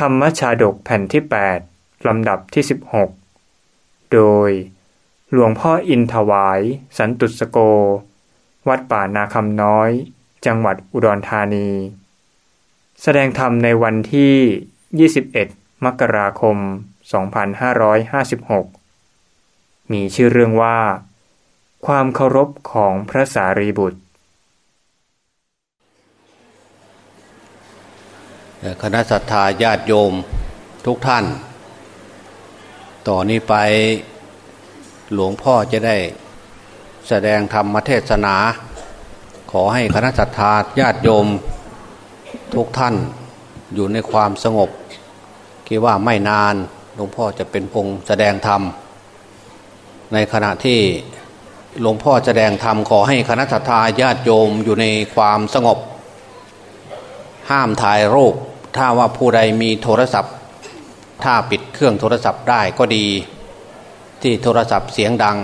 ธรรมชาดกแผ่นที่ 8 ลำดับที่ 16 โดย หลวงพ่ออินถวาย สันตุสโก วัดป่านาคำน้อย จังหวัดอุดรธานี แสดงธรรมในวันที่ 21 มกราคม 2556 มีชื่อเรื่องว่า ความเคารพของพระสารีบุตร คณะสัตยาญาติโยมทุกท่าน ต่อนนี้ไปหลวงพ่อจะได้แสดงธรรมเทศนา ขอให้คณะสัตยาญาติโยมทุกท่านอยู่ในความสงบคิดว่าไม่นานหลวงพ่อจะเป็นองค์แสดงธรรม ในขณะที่หลวงพ่อแสดงธรรมขอให้คณะสัตยาญาติโยมอยู่ในความสงบ ห้ามถ่ายรูป ถ้าว่าผู้ใดมีโทรศัพท์ ถ้าปิดเครื่องโทรศัพท์ได้ก็ดี ที่โทรศัพท์เสียงดัง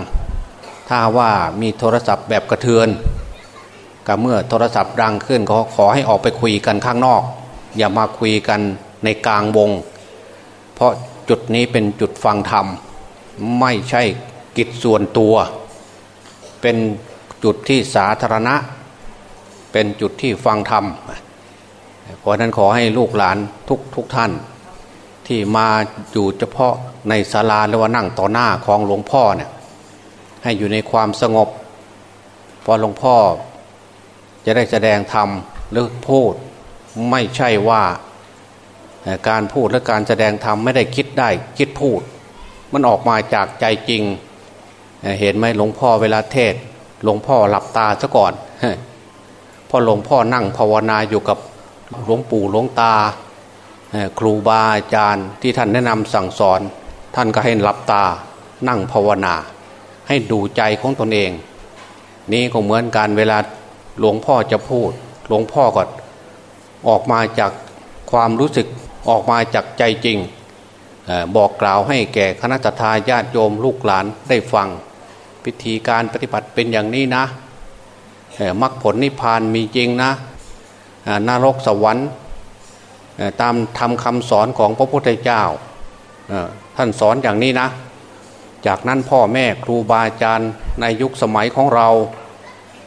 ถ้าว่ามีโทรศัพท์แบบกระเทือนก็เมื่อโทรศัพท์ดังขึ้นก็ขอให้ออกไปคุยกันข้างนอก อย่ามาคุยกันในกลางวง เพราะจุดนี้เป็นจุดฟังธรรม ไม่ใช่กิจส่วนตัว เป็นจุดที่สาธารณะ เป็นจุดที่ฟังธรรม เพราะนั้นขอให้ลูกหลานทุกทุกท่าน ที่มาอยู่เฉพาะในศาลาหรือว่านั่งต่อหน้าของหลวงพ่อเนี่ยให้อยู่ในความสงบพอหลวงพ่อจะได้แสดงธรรมหรือพูดไม่ใช่ว่าการพูดและการแสดงธรรมไม่ได้คิดได้คิดพูด มันออกมาจากใจจริง เห็นไหมหลวงพ่อเวลาเทศหลวงพ่อหลับตาซะก่อนพอหลวงพ่อนั่งภาวนาอยู่กับ หลวงปู่หลวงตาครูบาอาจารย์ที่ท่านแนะนำสั่งสอน ท่านก็ให้หลับตานั่งภาวนา ให้ดูใจของตนเอง นี่ก็เหมือนการเวลาหลวงพ่อจะพูด หลวงพ่อก็ออกมาจากความรู้สึกออกมาจากใจจริง บอกกล่าวให้แก่คณะทาญาติโยมลูกหลานได้ฟัง พิธีการปฏิบัติเป็นอย่างนี้นะมรรคผลนิพพานมีจริงนะ นรกสวรรค์ตามทำคำสอนของพระพุทธเจ้าท่านสอนอย่างนี้นะ จากนั้นพ่อแม่ครูบาอาจารย์ในยุคสมัยของเรา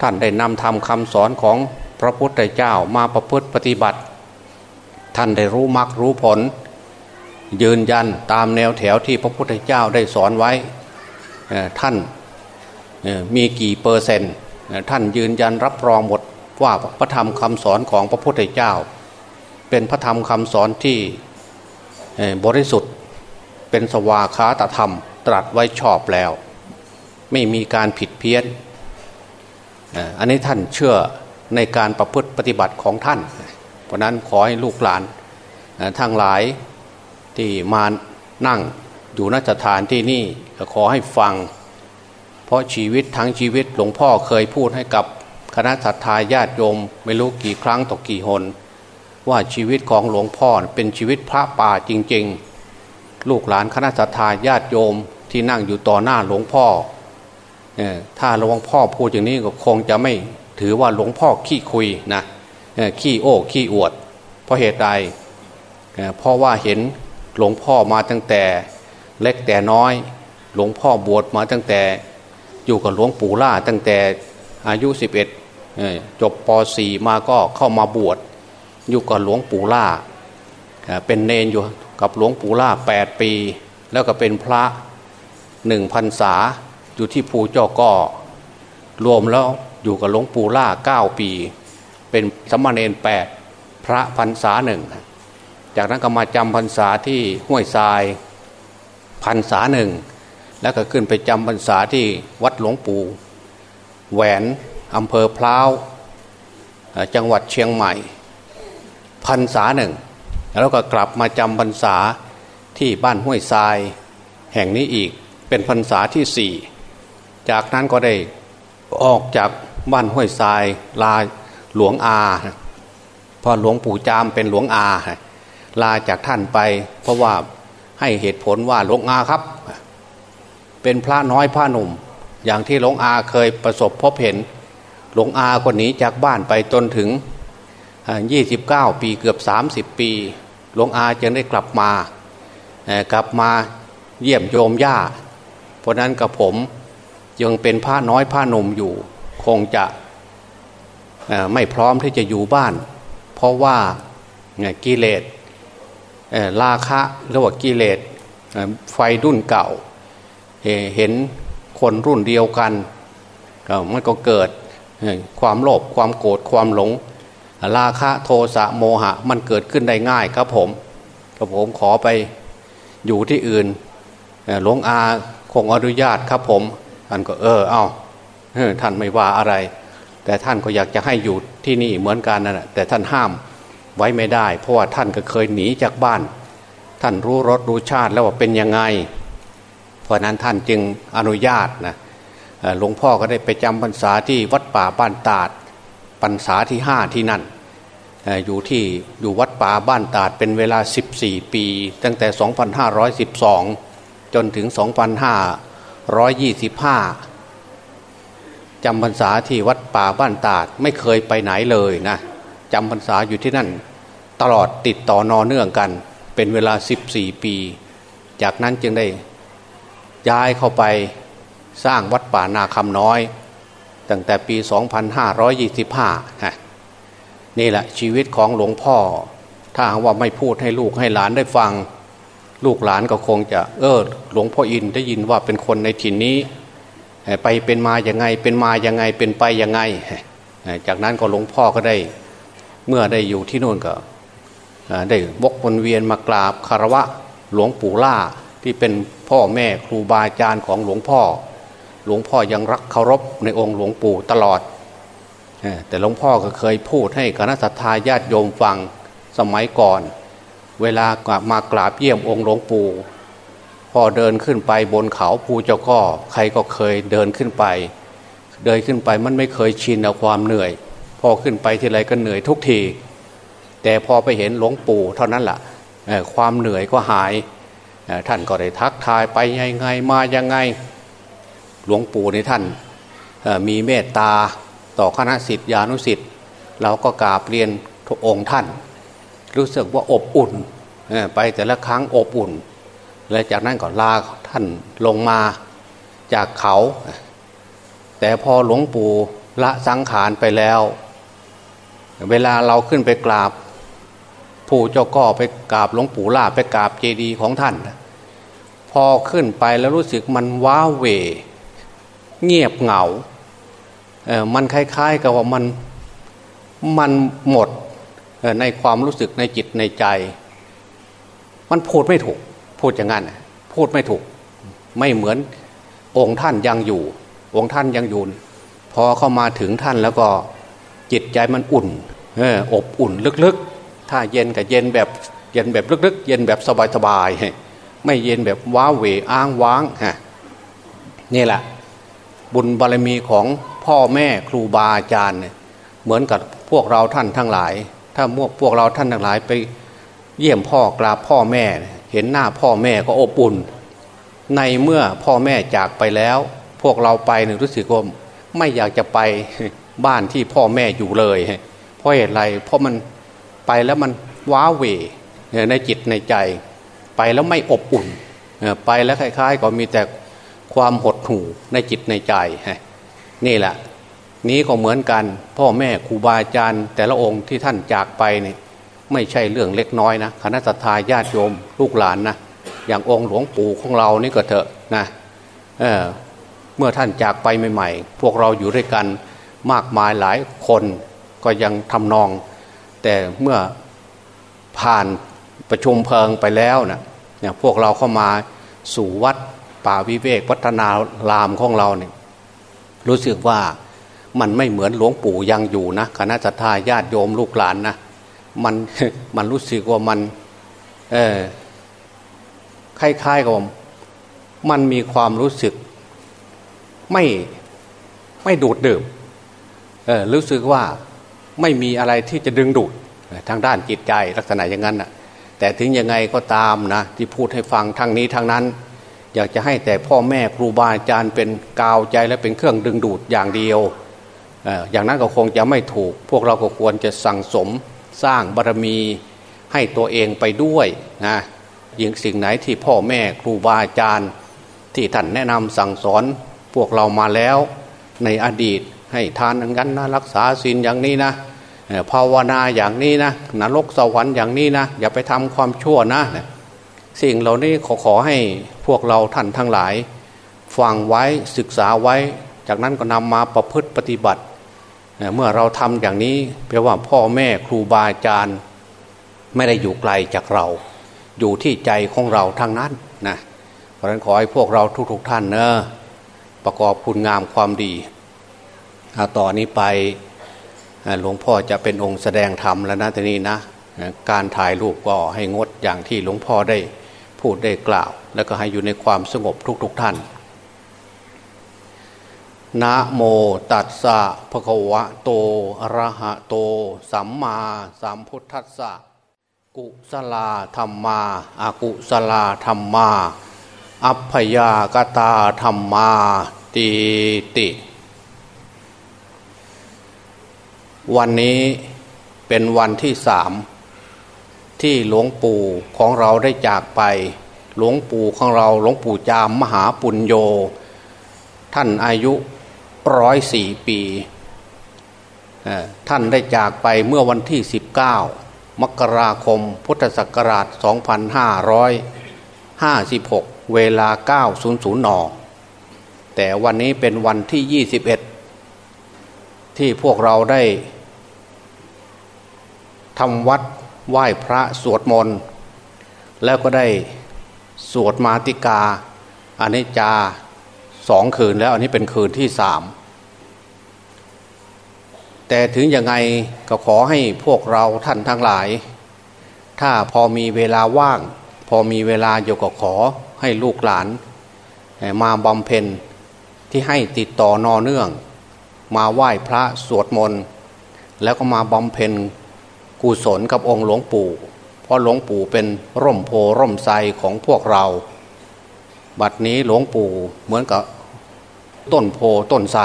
ท่านได้นำทำคำสอนของพระพุทธเจ้ามาประพฤติปฏิบัติ ท่านได้รู้มรรครู้ผล ยืนยันตามแนวแถวที่พระพุทธเจ้าได้สอนไว้ท่านมีกี่เปอร์เซนต์ท่านยืนยันรับรองหมด ว่าพระธรรมคำสอนของพระพุทธเจ้า เป็นพระธรรมคำสอนที่บริสุทธิ์เป็นสวาคาตธรรม ตรัสไว้ชอบแล้ว ไม่มีการผิดเพี้ยนอันนี้ท่านเชื่อในการประพฤติปฏิบัติของท่าน เพราะนั้นขอให้ลูกหลานทั้งหลายที่มานั่งอยู่นสถานที่นี่ขอให้ฟัง เพราะชีวิตทั้งชีวิตหลวงพ่อเคยพูดให้กับ คณะสัตยาญาติโยมไม่รู้กี่ครั้งต่อกี่หน ว่าชีวิตของหลวงพ่อเป็นชีวิตพระป่าจริง ๆ ลูกหลานคณะสัตยาญาติโยมที่นั่งอยู่ต่อหน้าหลวงพ่อถ้าหลวงพ่อพูดอย่างนี้ก็คงจะไม่ถือว่าหลวงพ่อขี้คุยนะขี้โอ้ขี้อวด เพราะเหตุใดเพราะว่าเห็นหลวงพ่อมาตั้งแต่เล็กแต่น้อย หลวงพ่อบวชมาตั้งแต่อยู่กับหลวงปู่ล่าตั้งแต่อายุ 11 จบป .4 มาก็เข้ามาบวชอยู่กับหลวงปู่ล่าเป็นเนนอยู่กับหลวงปู่ล่าแปดปี แล้วก็เป็นพระหนึ่งพันษาอยู่ที่ภูเจ้าก็รวมแล้วอยู่กับหลวงปู่ล่าเก้าปี เป็นสมณเณรแปดพระพันษาหนึ่งจากนั้นก็มาจำพรรษาที่ห้วยทรายพันษาหนึ่งแล้วก็ขึ้นไปจำพรรษาที่วัดหลวงปู่แหวน อำเภอพร้าวจังหวัดเชียงใหม่พรรษาหนึ่ง แล้วก็กลับมาจำพรรษาที่บ้านห้วยทราย แห่งนี้อีกเป็นพรรษาที่สี่จากนั้นก็ได้ออกจากบ้านห้วยทรายลาหลวงอาพอหลวงปู่จามเป็นหลวงอา ลาจากท่านไป เพราะว่าให้เหตุผลว่าหลวงอาครับ เป็นพระน้อยพระหนุ่ม อย่างที่หลวงอาเคยประสบพบเห็น หลวงอาคนนี้จากบ้านไปจนถึง 29 ปีเกือบ 30 ปีหลวงอาจึงได้กลับมากลับมาเยี่ยมโยมย่า เพราะนั้นกับผมยังเป็นพระน้อยพระนมอยู่ คงจะไม่พร้อมที่จะอยู่บ้าน เพราะว่ากิเลสราคะหรือว่ากิเลสไฟรุ่นเก่า เห็นคนรุ่นเดียวกันมันก็เกิด ความโลภความโกรธความหลง ราคะโทสะโมหะ มันเกิดขึ้นได้ง่ายครับผมกับผมขอไปอยู่ที่อื่นหลวงอาคงอนุญาตครับผมท่านก็เออเอาท่านไม่ว่าอะไร แต่ท่านก็อยากจะให้อยู่ที่นี่เหมือนกันนะแต่ท่านห้ามไว้ไม่ได้ เพราะว่าท่านก็เคยหนีจากบ้าน ท่านรู้รสรู้ชาติแล้วว่าเป็นยังไง เพราะนั้นท่านจึงอนุญาตนะ หลวงพ่อก็ได้ไปจำพรรษาที่วัดป่าบ้านตาดพรรษาที่ห้าที่นั่นอยู่ที่อยู่วัดป่าบ้านตาดเป็นเวลา 14 ปี ตั้งแต่ 2512 จนถึง 2525จำพรรษาที่วัดป่าบ้านตาดไม่เคยไปไหนเลยนะจำพรรษาอยู่ที่นั่น ตลอดติดต่อนอเนื่องกัน เป็นเวลา 14 ปี จากนั้นจึงได้ย้ายเข้าไป สร้างวัดป่านาคำน้อย ตั้งแต่ปี 2525 นี่แหละชีวิตของหลวงพ่อ ถ้าว่าไม่พูดให้ลูกให้หลานได้ฟัง ลูกหลานก็คงจะเออหลวงพ่ออินได้ยินว่าเป็นคนในถิ่นนี้ ไปเป็นมาอย่างไง เป็นมาอย่างไงเป็นไปอยังไง จากนั้นก็หลวงพ่อก็ได้เมื่อได้อยู่ที่นู่นก็ได้วกวนเวียนมากราบคารวะหลวงปู่ล่าที่เป็นพ่อแม่ครูบาอาจารย์ของหลวงพ่อ หลวงพ่อยังรักเคารพในองค์หลวงปู่ตลอด แต่หลวงพ่อก็เคยพูดให้คณะสัตยาญาติโยมฟังสมัยก่อน เวลามากราบเยี่ยมองค์หลวงปู่พอเดินขึ้นไปบนเขาภูเจ้าก็ใครก็เคยเดินขึ้นไป เดินขึ้นไปมันไม่เคยชินเอาความเหนื่อย พอขึ้นไปทีไรก็เหนื่อยทุกที แต่พอไปเห็นหลวงปู่เท่านั้นละ่ะความเหนื่อยก็หายท่านก็ได้ทักทายไปยังไงมายังไง หลวงปู่ในท่านมีเมตตาต่อคณะสิทธิานุสิทธิ์เราก็กราบเรียนทุกองค์ท่าน รู้สึกว่าอบอุ่นไปแต่ละครั้งอบอุ่น และจากนั้นก็ลาท่านลงมาจากเขา แต่พอหลวงปู่ละสังขารไปแล้ว เวลาเราขึ้นไปกราบ ผู้เจ้าก็ไปกราบหลวงปู่ล่าไปกราบเจดีย์ของท่าน พอขึ้นไปแล้วรู้สึกมันว้าเว เงียบเหงาเออมันคล้ายๆกับว่ามันมันหมดในความรู้สึกในจิตในใจ มันพูดไม่ถูก พูดอย่างนั้นพูดไม่ถูก ไม่เหมือนองค์ท่านยังอยู่ องค์ท่านยังอยู่พอเข้ามาถึงท่านแล้วก็จิตใจมันอุ่นอออบอุ่นลึกๆ ถ้าเย็นกับเย็นแบบเย็นแบบลึกๆ เย็นแบบสบายๆไม่เย็นแบบว้าเหวอ้างว้างฮะนี่แหละ บุญบารมีของพ่อแม่ครูบาอาจารย์เนี่ยเหมือนกับพวกเราท่านทั้งหลาย ถ้าพวกพวกเราท่านทั้งหลายไปเยี่ยมพ่อกราบพ่อแม่ เห็นหน้าพ่อแม่ก็อบอุ่น ในเมื่อพ่อแม่จากไปแล้ว พวกเราไปนึ่งรู้สึกว่าไม่อยากจะไปบ้านที่พ่อแม่อยู่เลย เพราะเหตุไรเพราะมันไปแล้วมันว้าเหวในจิตในใจ ไปแล้วไม่อบอุ่น ไปแล้วคล้าย ๆ ก็มีแต่ ความหดหู่ในจิตในใจนี่แหละ นี้ก็เหมือนกัน พ่อแม่ครูบาอาจารย์ แต่ละองค์ที่ท่านจากไปเนี่ยไม่ใช่เรื่องเล็กน้อยนะคณะทาญาติโยมลูกหลานนะอย่างองค์หลวงปู่ของเรานี่ก็เถอะนะเเมื่อท่านจากไปใหม่ๆ พวกเราอยู่ด้วยกันมากมายหลายคนก็ยังทำนอง แต่เมื่อผ่านประชุมเพลิงไปแล้วนะเนี่ยพวกเราเข้ามาสู่วัด ป่าวิเวกวัฒนารามของเราเนี่ยรู้สึกว่ามันไม่เหมือนหลวงปู่ยังอยู่นะคณะสัตยาญาติโยมลูกหลานนะมันมันรู้สึกว่ามันเออคล้ายๆกับมันมีความรู้สึก ไม่ไม่ดูดดื่มเออรู้สึกว่าไม่มีอะไรที่จะดึงดูดทางด้านจิตใจลักษณะอย่างนั้นนะแต่ถึงยังไงก็ตามนะที่พูดให้ฟังทางนี้ทางนั้น อยากจะให้แต่พ่อแม่ครูบาอาจารย์เป็นกาวใจและเป็นเครื่องดึงดูดอย่างเดียว อย่างนั้นก็คงจะไม่ถูก พวกเราก็ควรจะสั่งสมสร้างบารมีให้ตัวเองไปด้วยนะยิ่งสิ่งไหนที่พ่อแม่ครูบาอาจารย์ ที่ท่านแนะนำสั่งสอนพวกเรามาแล้ว ในอดีตให้ทานอย่างนั้นนะรักษาศีลอย่างนี้นะภาวนาอย่างนี้นะนรกสวรรค์อย่างนี้นะอย่าไปทำความชั่วนะ สิ่งเหล่านี้ขอขอให้พวกเราท่านทั้งหลายฟังไว้ศึกษาไว้ จากนั้นก็นำมาประพฤติปฏิบัติ เมื่อเราทำอย่างนี้แปลว่าพ่อแม่ครูบาอาจารย์ไม่ได้อยู่ไกลจากเรา อยู่ที่ใจของเราทั้งนั้นนะเพราะฉะนั้นขอให้พวกเราทุกๆทท่านเนอะประกอบคุณงามความดีต่อนนี้ไปหลวงพ่อจะเป็นองค์แสดงธรรมแล้วนะทีนี้นะ การถ่ายรูปก็ให้งดอย่างที่หลวงพ่อได้ พูดได้กล่าว แล้วก็ให้อยู่ในความสงบทุกๆทท่านนะโมตัสสะภะคะวะโตอะระหะโต สัมมาสัมพุทธัสสะกุสลาธรรมาอากุสลาธรรมา อัพยากตาธรรมาตีติ วันนี้เป็นวันที่สาม ที่หลวงปู่ของเราได้จากไป หลวงปู่ของเราหลวงปู่จามมหาปุญโญท่านอายุร้อยสี่ปีท่านได้จากไปเมื่อวันที่ 19 มกราคมพุทธศักราช 2556 เวลา 900 น แต่วันนี้เป็นวันที่ 21 ที่พวกเราได้ทำวัด ไหว้พระสวดมนต์แล้วก็ได้สวดมาติกาอันนี้จาสองคืนแล้วอันนี้เป็นคืนที่สามแต่ถึงยังไงก็ขอให้พวกเราท่านทั้งหลาย ถ้าพอมีเวลาว่าง พอมีเวลาอยู่ก็ขอให้ลูกหลาน มาบำเพ็ญที่ให้ติดต่อนอเนื่อง มาไหว้พระสวดมนต์แล้วก็มาบำเพ็ญ กุศลกับองค์หลวงปู่ เพราะหลวงปู่เป็นร่มโพร่มไทรของพวกเรา บัดนี้หลวงปู่เหมือนกับต้นโพต้นไทร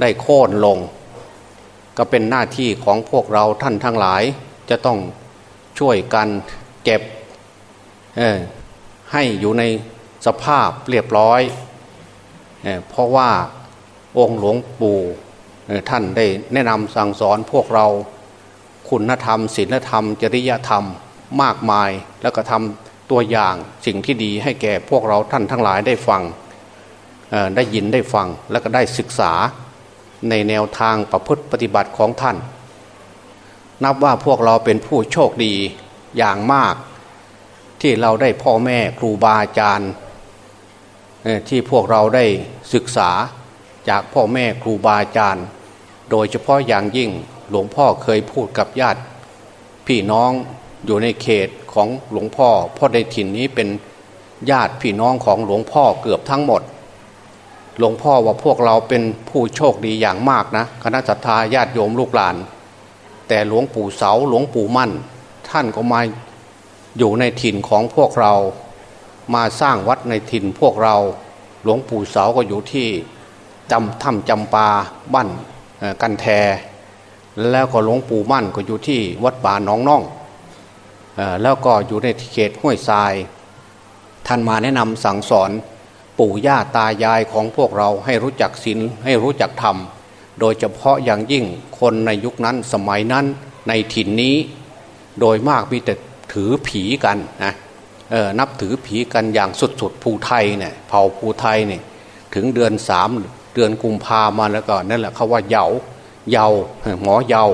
ได้โค่นลง ก็เป็นหน้าที่ของพวกเราท่านทั้งหลายจะต้องช่วยกันเก็บให้อยู่ในสภาพเรียบร้อยเเพราะว่าองค์หลวงปู่ท่านได้แนะนำสั่งสอนพวกเรา คุณธรรมศีลธรรม จริยธรรมมากมาย แล้วก็ทำตัวอย่างสิ่งที่ดีให้แก่พวกเราท่านทั้งหลายได้ฟังได้ยินได้ฟังแล้วก็ได้ศึกษาในแนวทางประพฤติปฏิบัติของท่าน นับว่าพวกเราเป็นผู้โชคดีอย่างมาก ที่เราได้พ่อแม่ครูบาอาจารย์ที่พวกเราได้ศึกษาจากพ่อแม่ครูบาอาจารย์ โดยเฉพาะอย่างยิ่ง หลวงพ่อเคยพูดกับญาติ พี่น้องอยู่ในเขตของหลวงพ่อพราะในถิ่นนี้เป็นญาติพี่น้องของหลวงพ่อเกือบทั้งหมด หลวงพ่อว่าพวกเราเป็นผู้โชคดีอย่างมากนะคณะสัตยาญาติโยมลูกหลาน แต่หลวงปู่เสาหลวงปู่มั่น ท่านก็มาอยู่ในถิ่นของพวกเรา มาสร้างวัดในถิ่นพวกเรา หลวงปู่เสาก็อยู่ที่จำถ้ำจำปาบ้านกันแท แล้วก็หลวงปู่มั่นก็อยู่ที่วัดป่าหนองน่องแล้วก็อยู่ในเขตห้วยทราย ท่านมาแนะนำสั่งสอนปู่ย่าตายายของพวกเราให้รู้จักศีลให้รู้จักธรรม โดยเฉพาะอย่างยิ่งคนในยุคนั้นสมัยนั้นในถิ่นนี้ โดยมากมีแต่ถือผีกันนะนับถือผีกันอย่างสุดๆภูไทยเนี่ยเผ่าภูไทยเนี่ยถึงเดือนสามเดือนกุมภามาแล้วก็นั่นแหละเขาว่าเหยา เยาหมอเยา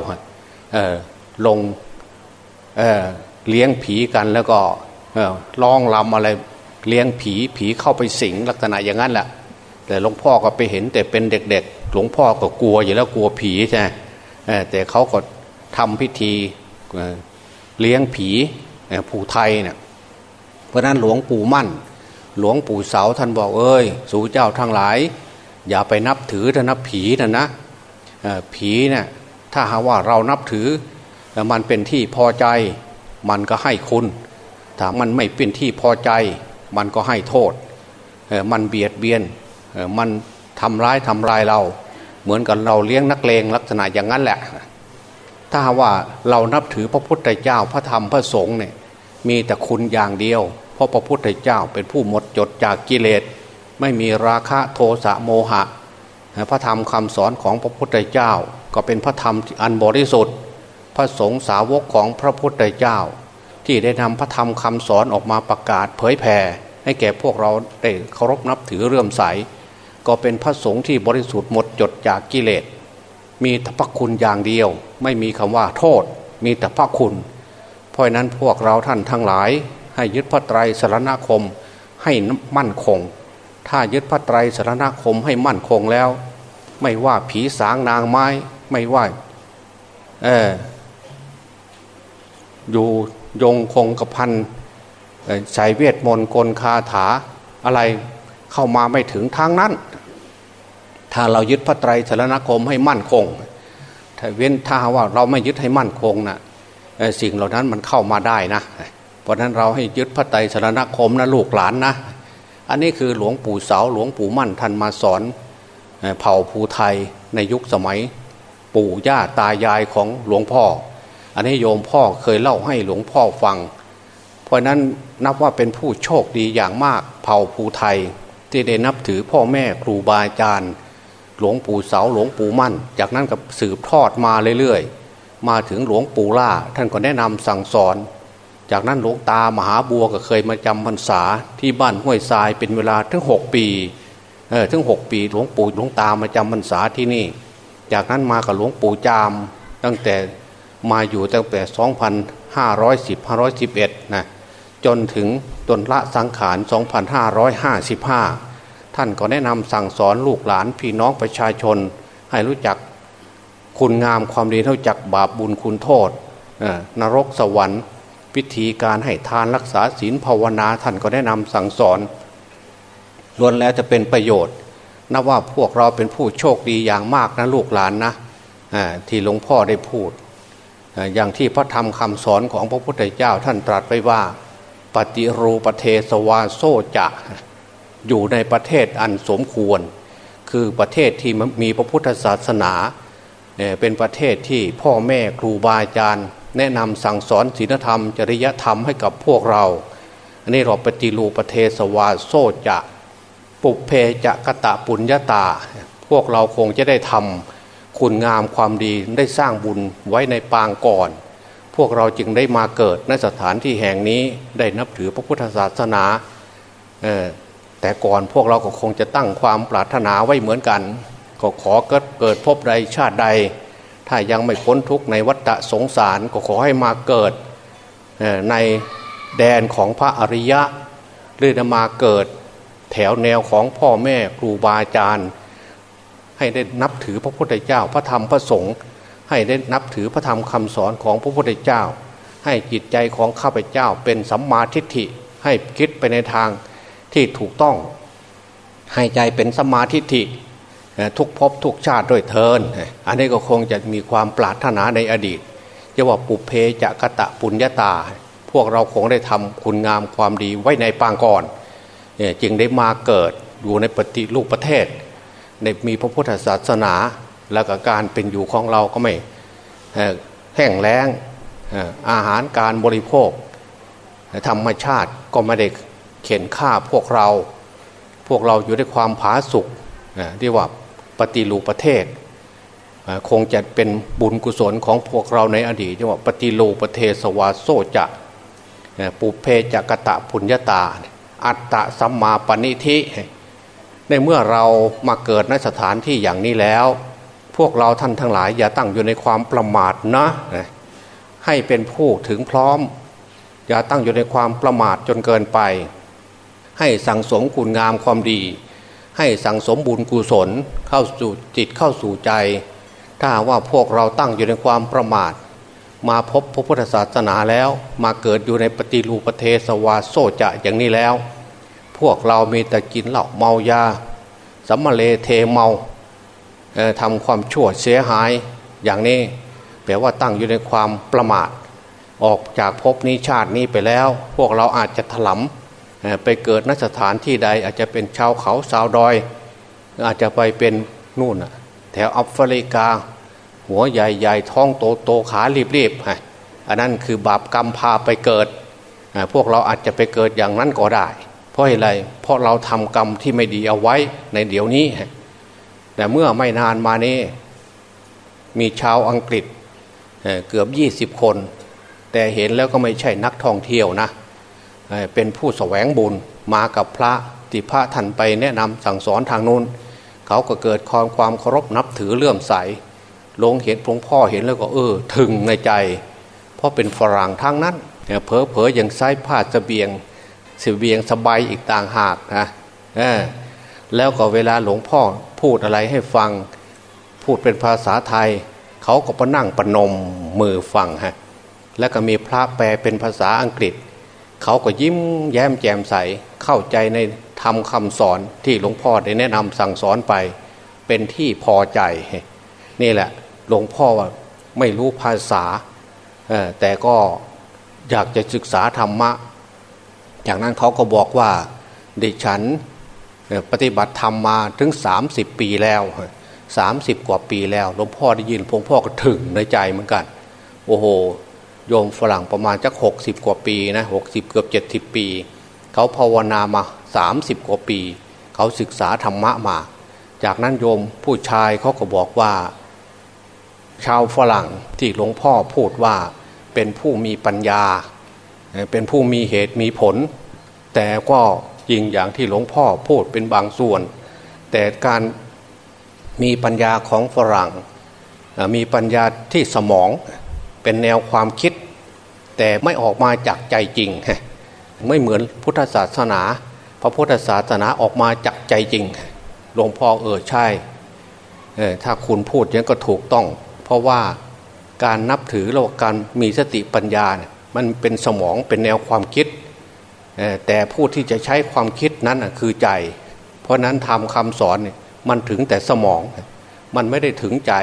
ลงเเลี้ยงผีกันแล้วก็ร้องลำอะไรเลี้ยงผีผีเข้าไปสิงลักษณะอย่างนั้นแหละแต่หลวงพ่อก็ไปเห็นแต่เป็นเด็ก ๆ หลวงพ่อก็กลัวอยู่แล้วกลัวผีใช่แต่เขาก็ทำพิธีเลี้ยงผีผู้ไทยเนี่ยเพราะนั้นหลวงปู่มั่น หลวงปู่เสาท่านบอกเอ้ย สู่เจ้าทั้งหลาย อย่าไปนับถือถ้านับผีนะนะ ผีเนี่ยถ้าหาว่าเรานับถือ มันเป็นที่พอใจ มันก็ให้คุณ ถ้ามันไม่เป็นที่พอใจ มันก็ให้โทษ มันเบียดเบียน มันทำร้ายทำลายเรา เหมือนกับเราเลี้ยงนักเลงลักษณะอย่างนั้นแหละ ถ้าว่าเรานับถือพระพุทธเจ้าพระธรรมพระสงฆ์เนี่ยมีแต่คุณอย่างเดียว เพราะพระพุทธเจ้าเป็นผู้หมดจดจากกิเลส ไม่มีราคะโทสะโมหะ พระธรรมคำสอนของพระพุทธเจ้า ก็เป็นพระธรรมอันบริสุทธิ์ พระสงฆ์สาวกของพระพุทธเจ้า ที่ได้นำพระธรรมคำสอนออกมาประกาศเผยแผ่ให้แก่พวกเราได้เคารพนับถือเรื่มใส ก็เป็นพระสงฆ์ที่บริสุทธิ์หมดจดจากกิเลส มีแต่พระคุณอย่างเดียว ไม่มีคำว่าโทษ มีแต่พระคุณ เพราะนั้นพวกเราท่านทั้งหลาย ให้ยึดพระไตรสรณคมให้มั่นคง ถ้ายึดพระไตรสรณคมให้มั่นคงแล้ว ไม่ว่าผีสางนางไม้ ไม่ว่าเอออยู่ยงคงกระพันใส่เวทมนต์กลคาถาอะไรเข้ามาไม่ถึงทางนั้น ถ้าเรายึดพระไตรสรณคมให้มั่นคง ถ้าเว้นถ้าว่าเราไม่ยึดให้มั่นคงนะสิ่งเหล่านั้นมันเข้ามาได้นะ เพราะนั้นเราให้ยึดพระไตรสรณคมนะลูกหลานนะ อันนี้คือหลวงปู่เสาหลวงปู่มั่นท่านมาสอนเผ่าภูไทยในยุคสมัย ปู่ย่าตายายของหลวงพ่อ อันนี้โยมพ่อเคยเล่าให้หลวงพ่อฟัง เพราะนั้นนับว่าเป็นผู้โชคดีอย่างมากเผ่าภูไทย ที่ได้นับถือพ่อแม่ครูบาอาจารย์หลวงปู่เสาหลวงปู่มั่น จากนั้นก็สืบทอดมาเรื่อยๆ มาถึงหลวงปู่ล่า ท่านก็แนะนำสั่งสอน จากนั้นหลวงตามหาบัวก็เคยมาจำพรรษาที่บ้านห้วยทรายเป็นเวลาถึงหกปีเออถึงหกปีหลวงปู่หลวงตามาจำพรรษาที่นี่ จากนั้นมากับหลวงปู่จาม ตั้งแต่มาอยู่ตั้งแต่ 2510 511นะจนถึงตนละสังขาร 2555 ท่านก็แนะนำสั่งสอนลูกหลานพี่น้องประชาชน ให้รู้จักคุณงามความดีเท่าจักบาปบุญคุณโทษนรกสวรรค์ วิธีการให้ทานรักษาศีลภาวนาท่านก็แนะนำสั่งสอนล้วนแล้วจะเป็นประโยชน์นับว่าพวกเราเป็นผู้โชคดีอย่างมากนะลูกหลานนะที่หลวงพ่อได้พูด อย่างที่พระธรรมคำสอนของพระพุทธเจ้าท่านตรัสไว้ว่า ปฏิรูประเทศวาโซจะอยู่ในประเทศอันสมควร คือประเทศที่มีพระพุทธศาสนา เป็นประเทศที่พ่อแม่ครูบาอาจารย์ แนะนำสั่งสอนศีลธรรม จริยธรรมให้กับพวกเรา อันนี้เราปฏิรูประเทศวาโซจะปุเพจะกะตะปุญญาตา พวกเราคงจะได้ทำคุณงามความดีได้สร้างบุญไว้ในปางก่อน พวกเราจึงได้มาเกิดในสถานที่แห่งนี้ได้นับถือพระพุทธศาสนาแต่ก่อนพวกเราก็คงจะตั้งความปรารถนาไว้เหมือนกัน ก็ขอเกิดเกิดพบใดชาติใด ถ้ายังไม่พ้นทุกข์ในวัฏสงสารก็ขอให้มาเกิดในแดนของพระอริยะหรือมาเกิดแถวแนวของพ่อแม่ครูบาอาจารย์ ให้ได้นับถือพระพุทธเจ้า พระธรรมพระสงฆ์ให้ได้นับถือพระธรรมคำสอนของพระพุทธเจ้า ให้จิตใจของข้าพเจ้าเป็นสัมมาทิฏฐิให้คิดไปในทางที่ถูกต้อง ให้ใจเป็นสัมมาทิฏฐิ ทุกภพทุกชาติด้วยเทิน อันนี้ก็คงจะมีความปรารถนาในอดีตจะว่าปุเพจะกะตะปุญญาตา พวกเราคงได้ทำคุณงามความดีไว้ในปางก่อนจึงได้มาเกิดอยู่ในปฏิรูปประเทศในมีพระพุทธศาสนา แล้วก็การเป็นอยู่ของเราก็ไม่แห้งแล้งอาหารการบริโภค ธรรมชาติก็ไม่ได้เข็นฆ่าพวกเรา พวกเราอยู่ในความผาสุกที่ว่า ปฏิรูปประเทศ คงจะเป็นบุญกุศลของพวกเราในอดีตที่ว่าปฏิรูปประเทศสวาโซจะปุเพจักตะปุญญาตา อัตตะสัมมาปณิธิ ในเมื่อเรามาเกิดในสถานที่อย่างนี้แล้ว พวกเราท่านทั้งหลายอย่าตั้งอยู่ในความประมาทนะ ให้เป็นผู้ถึงพร้อม อย่าตั้งอยู่ในความประมาทจนเกินไป ให้สั่งสมคุณงามความดี ให้สั่งสมบุญกุศลเข้าสู่จิตเข้าสู่ใจ ถ้าว่าพวกเราตั้งอยู่ในความประมาท มาพบพระพุทธศาสนาแล้วมาเกิดอยู่ในปฏิรูปรเทศวาโซจะอย่างนี้แล้ว พวกเรามีแต่กินเหล้าเมายาสัมมาเลเทเมาทำความชั่วเสียหายอย่างนี้แปลว่าตั้งอยู่ในความประมาท ออกจากภพนี้ชาตินี้ไปแล้ว พวกเราอาจจะถลำ ไปเกิดนสถานที่ใดอาจจะเป็นชาวเขาสาวดอย อาจจะไปเป็นนู่นแถวแอฟริกา หัวใหญ่ๆท้องโตโตขารีบๆอันนั้นคือบาปกรรมพาไปเกิด พวกเราอาจจะไปเกิดอย่างนั้นก็ได้ เพราะอะไรเพราะเราทำกรรมที่ไม่ดีเอาไว้ในเดี๋ยวนี้ แต่เมื่อไม่นานมานี้มีชาวอังกฤษเกือบยี่สิบคน แต่เห็นแล้วก็ไม่ใช่นักท่องเที่ยวนะ เป็นผู้แสวงบุญมากับพระที่พระท่านไปแนะนำสั่งสอนทางนู้นเขาก็เกิดความความเคารพนับถือเลื่อมใสลงเห็นหลวงพ่อเห็นแล้วก็เออ ถึงในใจ เพราะเป็นฝรั่งทั้งนั้นเพอเพออย่างไซผ้าสเบียงสเบียงสบายอีกต่างหากนะแล้วก็เวลาหลวงพ่อพูดอะไรให้ฟัง พูดเป็นภาษาไทย เขาก็ปนั่งปนมมือฟังฮะแล้วก็มีพระแปลเป็นภาษาอังกฤษ เขาก็ยิ้มแย้มแจ่มใสเข้าใจในทำคำสอนที่หลวงพ่อได้แนะนำสั่งสอนไป เป็นที่พอใจ นี่แหละหลวงพ่อว่าไม่รู้ภาษาแต่ก็อยากจะศึกษาธรรมะ จากนั้นเขาก็บอกว่าดิฉันปฏิบัติธรรมมาถึง 30 ปีแล้ว 30 กว่าปีแล้วหลวงพ่อได้ยินหลวงพ่อก็ถึงในใจเหมือนกัน โอ้โห โยมฝรั่งประมาณจักหกสิบกว่าปีนะหกสิบเกือบเจ็ดสิบปี เขาภาวนามาสามสิบกว่าปี เขาศึกษาธรรมะมา จากนั้นโยมผู้ชายเขาก็บอกว่า ชาวฝรั่งที่หลวงพ่อพูดว่าเป็นผู้มีปัญญา เป็นผู้มีเหตุมีผล แต่ก็จริงอย่างที่หลวงพ่อพูดเป็นบางส่วน แต่การมีปัญญาของฝรั่งมีปัญญาที่สมองเป็นแนวความคิด แต่ไม่ออกมาจากใจจริง ไม่เหมือนพุทธศาสนา พระพุทธศาสนาออกมาจากใจจริงหลวงพ่อเออใช่ถ้าคุณพูดอย่างก็ถูกต้อง เพราะว่าการนับถือเราการมีสติปัญญาเนี่ยมันเป็นสมองเป็นแนวความคิด แต่ผู้ที่จะใช้ความคิดนั้นคือใจ เพราะนั้นทำคำสอนมันถึงแต่สมอง มันไม่ได้ถึงใจ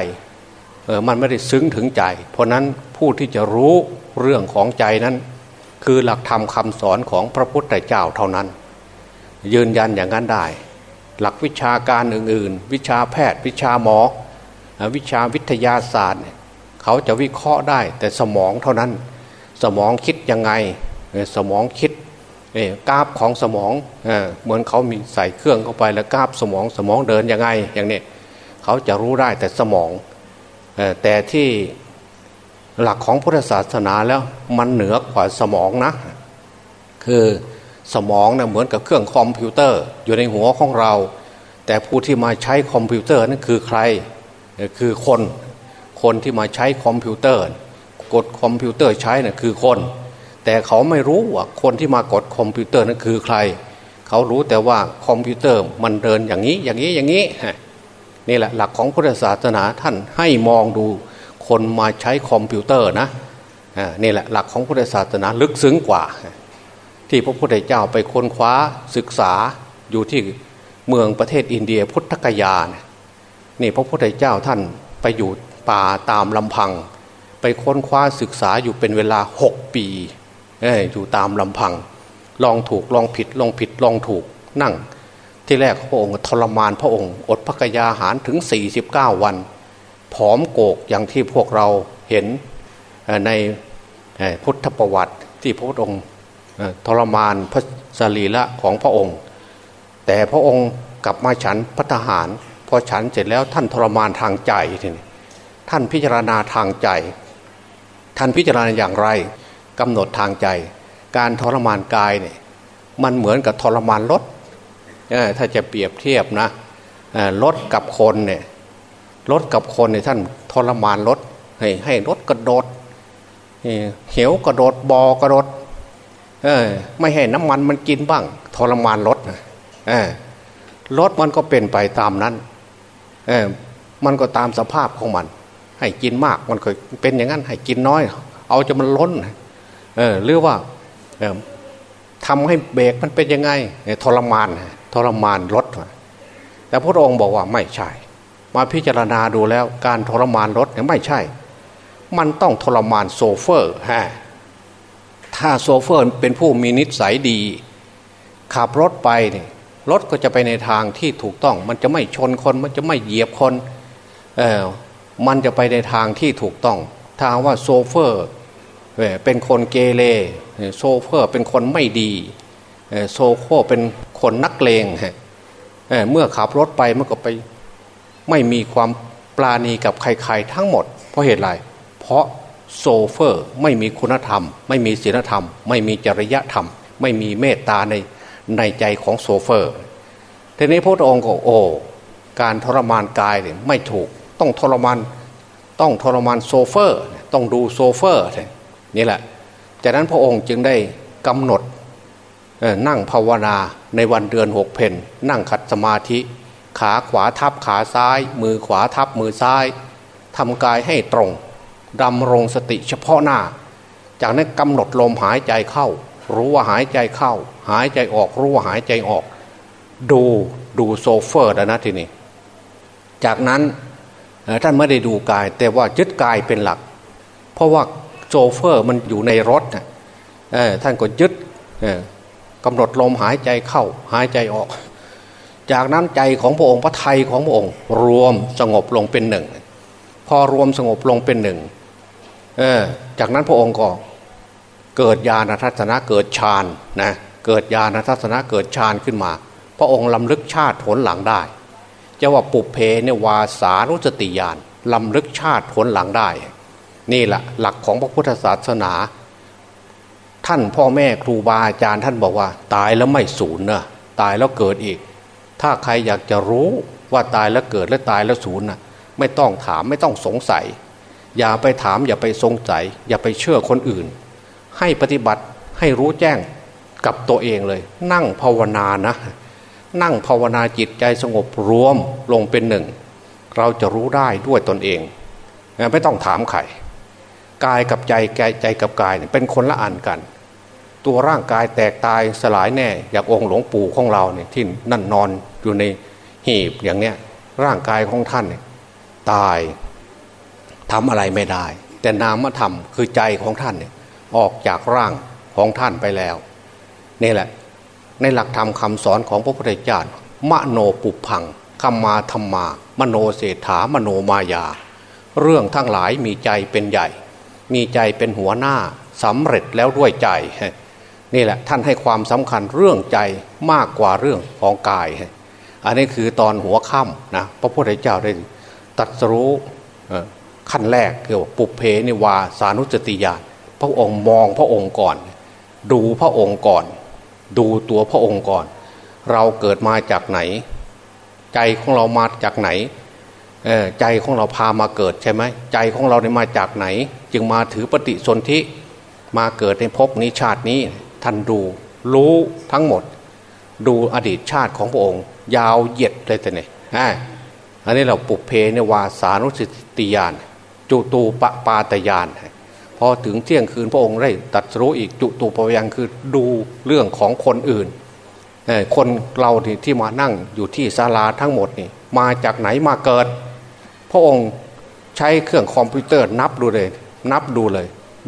เออมันไม่ได้ซึ้งถึงใจ เพราะนั้นผู้ที่จะรู้เรื่องของใจนั้น คือหลักธรรมคาสอนของพระพุทธเจ้าเท่านั้น ยืนยันอย่างนั้นได้ หลักวิชาการอื่นๆ วิชาแพทย์ วิชาหมอ วิชาวิทยาศาสตร์ เขาจะวิเคราะห์ได้ แต่สมองเท่านั้น สมองคิดยังไงสมองคิดกราฟของสมองเหมือนเขามีใส่เครื่องเข้าไปแล้วกราฟสมองสมองเดินยังไงอย่างนี้เขาจะรู้ได้แต่สมอง แต่ที่หลักของพุทธศาสนาแล้วมันเหนือกว่าสมองนะ คือสมองนะเหมือนกับเครื่องคอมพิวเตอร์ อยู่ในหัวของเรา แต่ผู้ที่มาใช้คอมพิวเตอร์นั่นคือใครคือคนคนที่มาใช้คอมพิวเตอร์ กดคอมพิวเตอร์ใช้น่ะคือคน แต่เขาไม่รู้ว่าคนที่มากดคอมพิวเตอร์นั้นคือใคร เขารู้แต่ว่าคอมพิวเตอร์มันเดินอย่างนี้อย่างนี้อย่างนี้ นี่แหละหลักของพุทธศาสนาท่านให้มองดูคนมาใช้คอมพิวเตอร์นะนี่แหละหลักของพุทธศาสนาลึกซึ้งกว่า ที่พระพุทธเจ้าไปค้นคว้าศึกษาอยู่ที่เมืองประเทศอินเดียพุทธกยานี่พระพุทธเจ้าท่านไปอยู่ป่าตามลำพัง ไปค้นคว้าศึกษาอยู่เป็นเวลาหกปีอยู่ตามลำพัง ลองถูกลองผิดลองผิดลองถูกนั่ง ที่แรกพระองค์ทรมานพระองค์อดพระกยาหารถึง 49 วัน ผอมโกกอย่างที่พวกเราเห็นในพุทธประวัติที่พระองค์ทรมานพระสรีละของพระองค์ แต่พระองค์กลับมาฉันพัฒหารพอฉันเสร็จแล้วท่านทรมานทางใจทีนี้ท่านพิจารณาทางใจ ท่านพิจารณาอย่างไรกำหนดทางใจ การทรมานกายเนี่ยมันเหมือนกับทรมานรถ ถ้าจะเปรียบเทียบนะรถกับคนเนี่ยรถกับคนเนี่ยท่านทรมานรถให้ให้รถกระโดดเหวกระโดดบอกระโดดไม่ให้น้ำมันมันกินบ้าง ทรมานรถรถมันก็เป็นไปตามนั้นมันก็ตามสภาพของมัน ให้กินมากมันก็เป็นอย่างนั้น ให้กินน้อย เอาจะมันล้นเออหรือว่าทำให้เบรกมันเป็นยังไงทรมาน ทรมานรถแต่พระองค์บอกว่าไม่ใช่ มาพิจารณาดูแล้วการทรมานรถเนี่ยไม่ใช่ มันต้องทรมานโชเฟอร์ฮะถ้าโชเฟอร์เป็นผู้มีนิสัยดี ขับรถไปเนี่ยรถก็จะไปในทางที่ถูกต้อง มันจะไม่ชนคน มันจะไม่เหยียบคนเออมันจะไปในทางที่ถูกต้อง ถ้าว่าโชเฟอร์เป็นคนเกเรโซเฟอร์เป็นคนไม่ดี โซโคเป็นคนนักเลงเมื่อขับรถไปมันก็ไปไม่มีความปราณีกับใครๆทั้งหมด เพราะเหตุไร เพราะโซเฟอร์ไม่มีคุณธรรม ไม่มีศีลธรรม ไม่มีจริยธรรม ไม่มีเมตตาในในใจของโซเฟอร์ ทีนี้พระองค์ก็โอ้การทรมานกายเนี่ยไม่ถูกต้องทรมานต้องทรมานโชเฟอร์ ต้องดูโชเฟอร์นี่แหละ จากนั้นพระองค์จึงได้กำหนด นั่งภาวนาในวันเดือนหกเพ็ญนั่งขัดสมาธิ ขาขวาทับขาซ้าย มือขวาทับมือซ้ายทำกายให้ตรงดำรงสติเฉพาะหน้า จากนั้นกำหนดลมหายใจเข้า รู้ว่าหายใจเข้า หายใจออกรู้ว่าหายใจออก ดูดูโซเฟอร์นะทีนี้จากนั้นท่านไม่ได้ดูกาย แต่ว่ายึดกายเป็นหลัก เพราะว่าโซเฟอร์มันอยู่ในรถนะท่านก็ยึด กำหนดลมหายใจเข้าหายใจออก จากนั้นใจของพระองค์พระไทยของพระองค์ รวมสงบลงเป็นหนึ่ง พอรวมสงบลงเป็นหนึ่งจากนั้นพระองค์ก็เกิดญาณทัศนะเกิดฌานนะเกิดญาณทัศนะเกิดฌานขึ้นมา พระองค์ลำลึกชาติผลหลังได้จะว่าปุเพเนวาสานุสติญาณลำลึกชาติผลหลังได้ นี่แหละหลักของพระพุทธศาสนา ท่านพ่อแม่ครูบาอาจารย์ท่านบอกว่า ตายแล้วไม่สูญนะตายแล้วเกิดอีก ถ้าใครอยากจะรู้ว่าตายแล้วเกิดและตายแล้วสูญนะไม่ต้องถามไม่ต้องสงสัย อย่าไปถามอย่าไปสงสัย อย่าไปเชื่อคนอื่น ให้ปฏิบัติให้รู้แจ้งกับตัวเองเลย นั่งภาวนานะ นั่งภาวนาจิตใจสงบรวมลงเป็นหนึ่ง เราจะรู้ได้ด้วยตนเอง ไม่ต้องถามใครกายกับใจใจกับกายเป็นคนละอันกัน ตัวร่างกายแตกตายสลายแน่ อย่างองค์หลวงปู่ของเราเนี่ยที่นั่นนอนอยู่ในหีบอย่างเนี้ยร่างกายของท่านเนี่ยตายทำอะไรไม่ได้ แต่นามธรรมคือใจของท่านเนี่ยออกจากร่างของท่านไปแล้วนี่แหละ ในหลักธรรมคาสอนของพระพุทธเจ้ามโนปุพังคัมมาธรรมา มโนเศรษฐามโนมายา เรื่องทั้งหลายมีใจเป็นใหญ่ มีใจเป็นหัวหน้าสำเร็จแล้วด้วยใจ นี่แหละท่านให้ความสำคัญเรื่องใจมากกว่าเรื่องของกาย อันนี้คือตอนหัวค่ำนะพระพุทธเจ้าได้ตัดรู้ขั้นแรกคือปุเพนิวาสานุจติยานพระองค์มองพระองค์ก่อน ดูพระองค์ก่อน ดูตัวพระองค์ก่อน เราเกิดมาจากไหน ใจของเรามาจากไหนใจของเราพามาเกิดใช่ไหมใจของเราเนี่ยมาจากไหน จึงมาถือปฏิสนธิมาเกิดในภพนี้ชาตินี้ ท่านดูรู้ทั้งหมด ดูอดีตชาติของพระองค์ ยาวเหยียดเลยแต่เนี่ยอันนี้เราปุเพเนวาสานุสติยานจุตูปปาตยานพอถึงเที่ยงคืนพระองค์ได้ตัดรู้อีกจุตูปยังคือดูเรื่องของคนอื่นคนเราที่มานั่งอยู่ที่ศาลาทั้งหมดนี่มาจากไหนมาเกิด พระองค์ใช้เครื่องคอมพิวเตอร์นับดูเลย นับดูเลย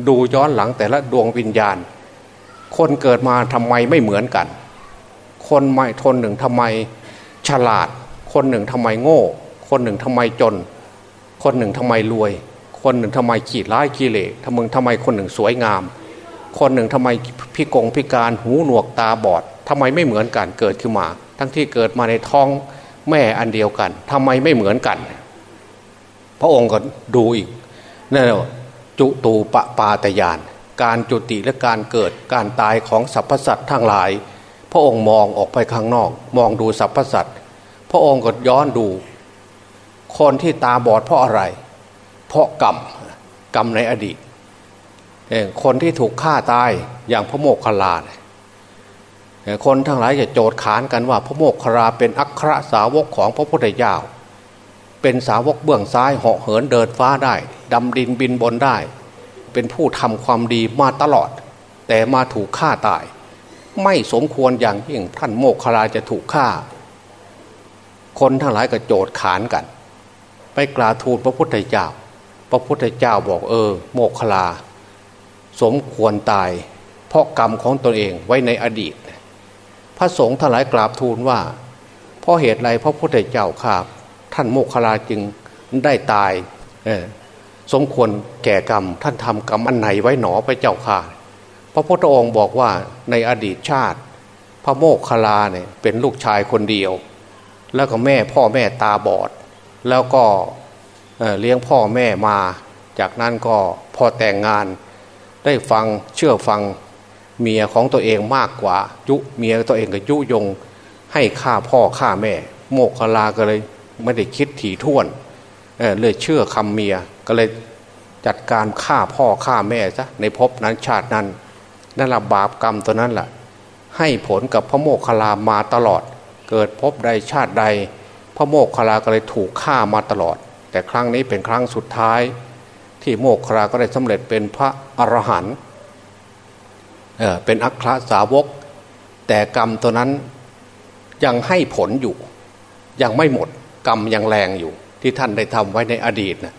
ดูย้อนหลังแต่ละดวงวิญญาณ คนเกิดมาทำไมไม่เหมือนกัน คนไม่ทนหนึ่งทำไมฉลาด คนหนึ่งทำไมโง่ คนหนึ่งทำไมจน คนหนึ่งทำไมรวย คนหนึ่งทำไมขีดร้ายกิเลสทำมึงทำไมคนหนึ่งสวยงาม คนหนึ่งทำไมพิกงพิการหูหนวกตาบอดทำไมไม่เหมือนกันเกิดขึ้นมา ทั้งที่เกิดมาในท้องแม่อันเดียวกันทำไมไม่เหมือนกัน พระองค์ก็ดูอีกนั่นแหละจุตูปปาตยาน การจุติและการเกิดการตายของสรรพสัตว์ทั้งหลาย พระองค์มองออกไปข้างนอก มองดูสรรพสัตว์พระองค์ก็ย้อนดู คนที่ตาบอดเพราะอะไร เพราะกรรมกรรมในอดีตคนที่ถูกฆ่าตายอย่างพระโมกขลาคนทั้งหลายจะโจดขานกันว่าพระโมกขลาเป็นอัครสาวกของพระพุทธเจ้าเป็นสาวกเบื้องซ้ายเหาะเหินเดินฟ้าได้ดำดินบินบนได้ เป็นผู้ทำความดีมาตลอด แต่มาถูกฆ่าตาย ไม่สมควรอย่างยิ่งท่านโมกขลาจะถูกฆ่า คนทั้งหลายก็โจดขานกัน ไปกราทูลพระพุทธเจ้า พระพุทธเจ้าบอกเออ โมกขลา สมควรตาย เพราะกรรมของตนเองไว้ในอดีต พระสงฆ์ทั้งหลายกราบทูลว่าเพราะเหตุไรพระพุทธเจ้าข้าท่านโมกขลาจึงได้ตาย สมควรแก่กรรม ท่านทำกรรมอันไหนไว้หนอไปเจ้าค่ะ พระพุทธองค์บอกว่าในอดีตชาติ พระโมกขลาเนี่ยเป็นลูกชายคนเดียว แล้วก็แม่พ่อแม่ตาบอด แล้วก็เลี้ยงพ่อแม่มา จากนั้นก็พอแต่งงานได้ฟังเชื่อฟังเมียของตัวเองมากกว่า ยุเมียตัวเองก็ยุยงให้ฆ่าพ่อฆ่าแม่ โมกขลาก็เลยไม่ได้คิดถี่ถ้วน เเลยเชื่อคำเมียก็เลยจัดการฆ่าพ่อฆ่าแม่ซะในภพนั้นชาตินั้นนั่นแหละบาปกรรมตัวนั้นแหละให้ผลกับพระโมกขลามาตลอด เกิดภพใดชาติใด พระโมกขลาก็เลยถูกฆ่ามาตลอด แต่ครั้งนี้เป็นครั้งสุดท้าย ที่โมกขลาก็ได้สำเร็จเป็นพระอรหันต์เเป็นอัครสาวก แต่กรรมตัวนั้นยังให้ผลอยู่ ยังไม่หมดกรรมยังแรงอยู่ ที่ท่านได้ทำไว้ในอดีตนะ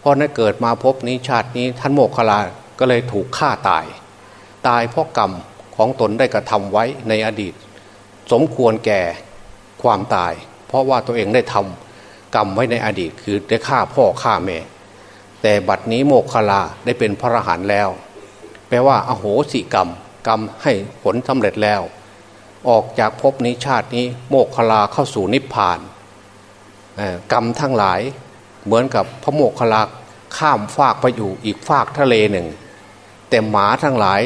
เพราะนั้นเกิดมาพบนี้ชาตินี้ท่านโมกขลาก็เลยถูกฆ่าตาย ตายเพราะกรรมของตนได้กระทำไว้ในอดีต สมควรแก่ความตาย เพราะว่าตัวเองได้ทำกรรมไว้ในอดีต คือได้ฆ่าพ่อฆ่าแม่ แต่บัดนี้โมกขลาได้เป็นพระอรหันต์แล้ว แปลว่า อโหสิกรรม กรรมให้ผลสำเร็จแล้ว ออกจากภพนี้ชาตินี้โมกขลาเข้าสู่นิพพาน กรรมทั้งหลายเหมือนกับพระโมกขลาข้ามฟากไปอยู่อีกฟากทะเลหนึ่ง แต่หมาทั้งหลาย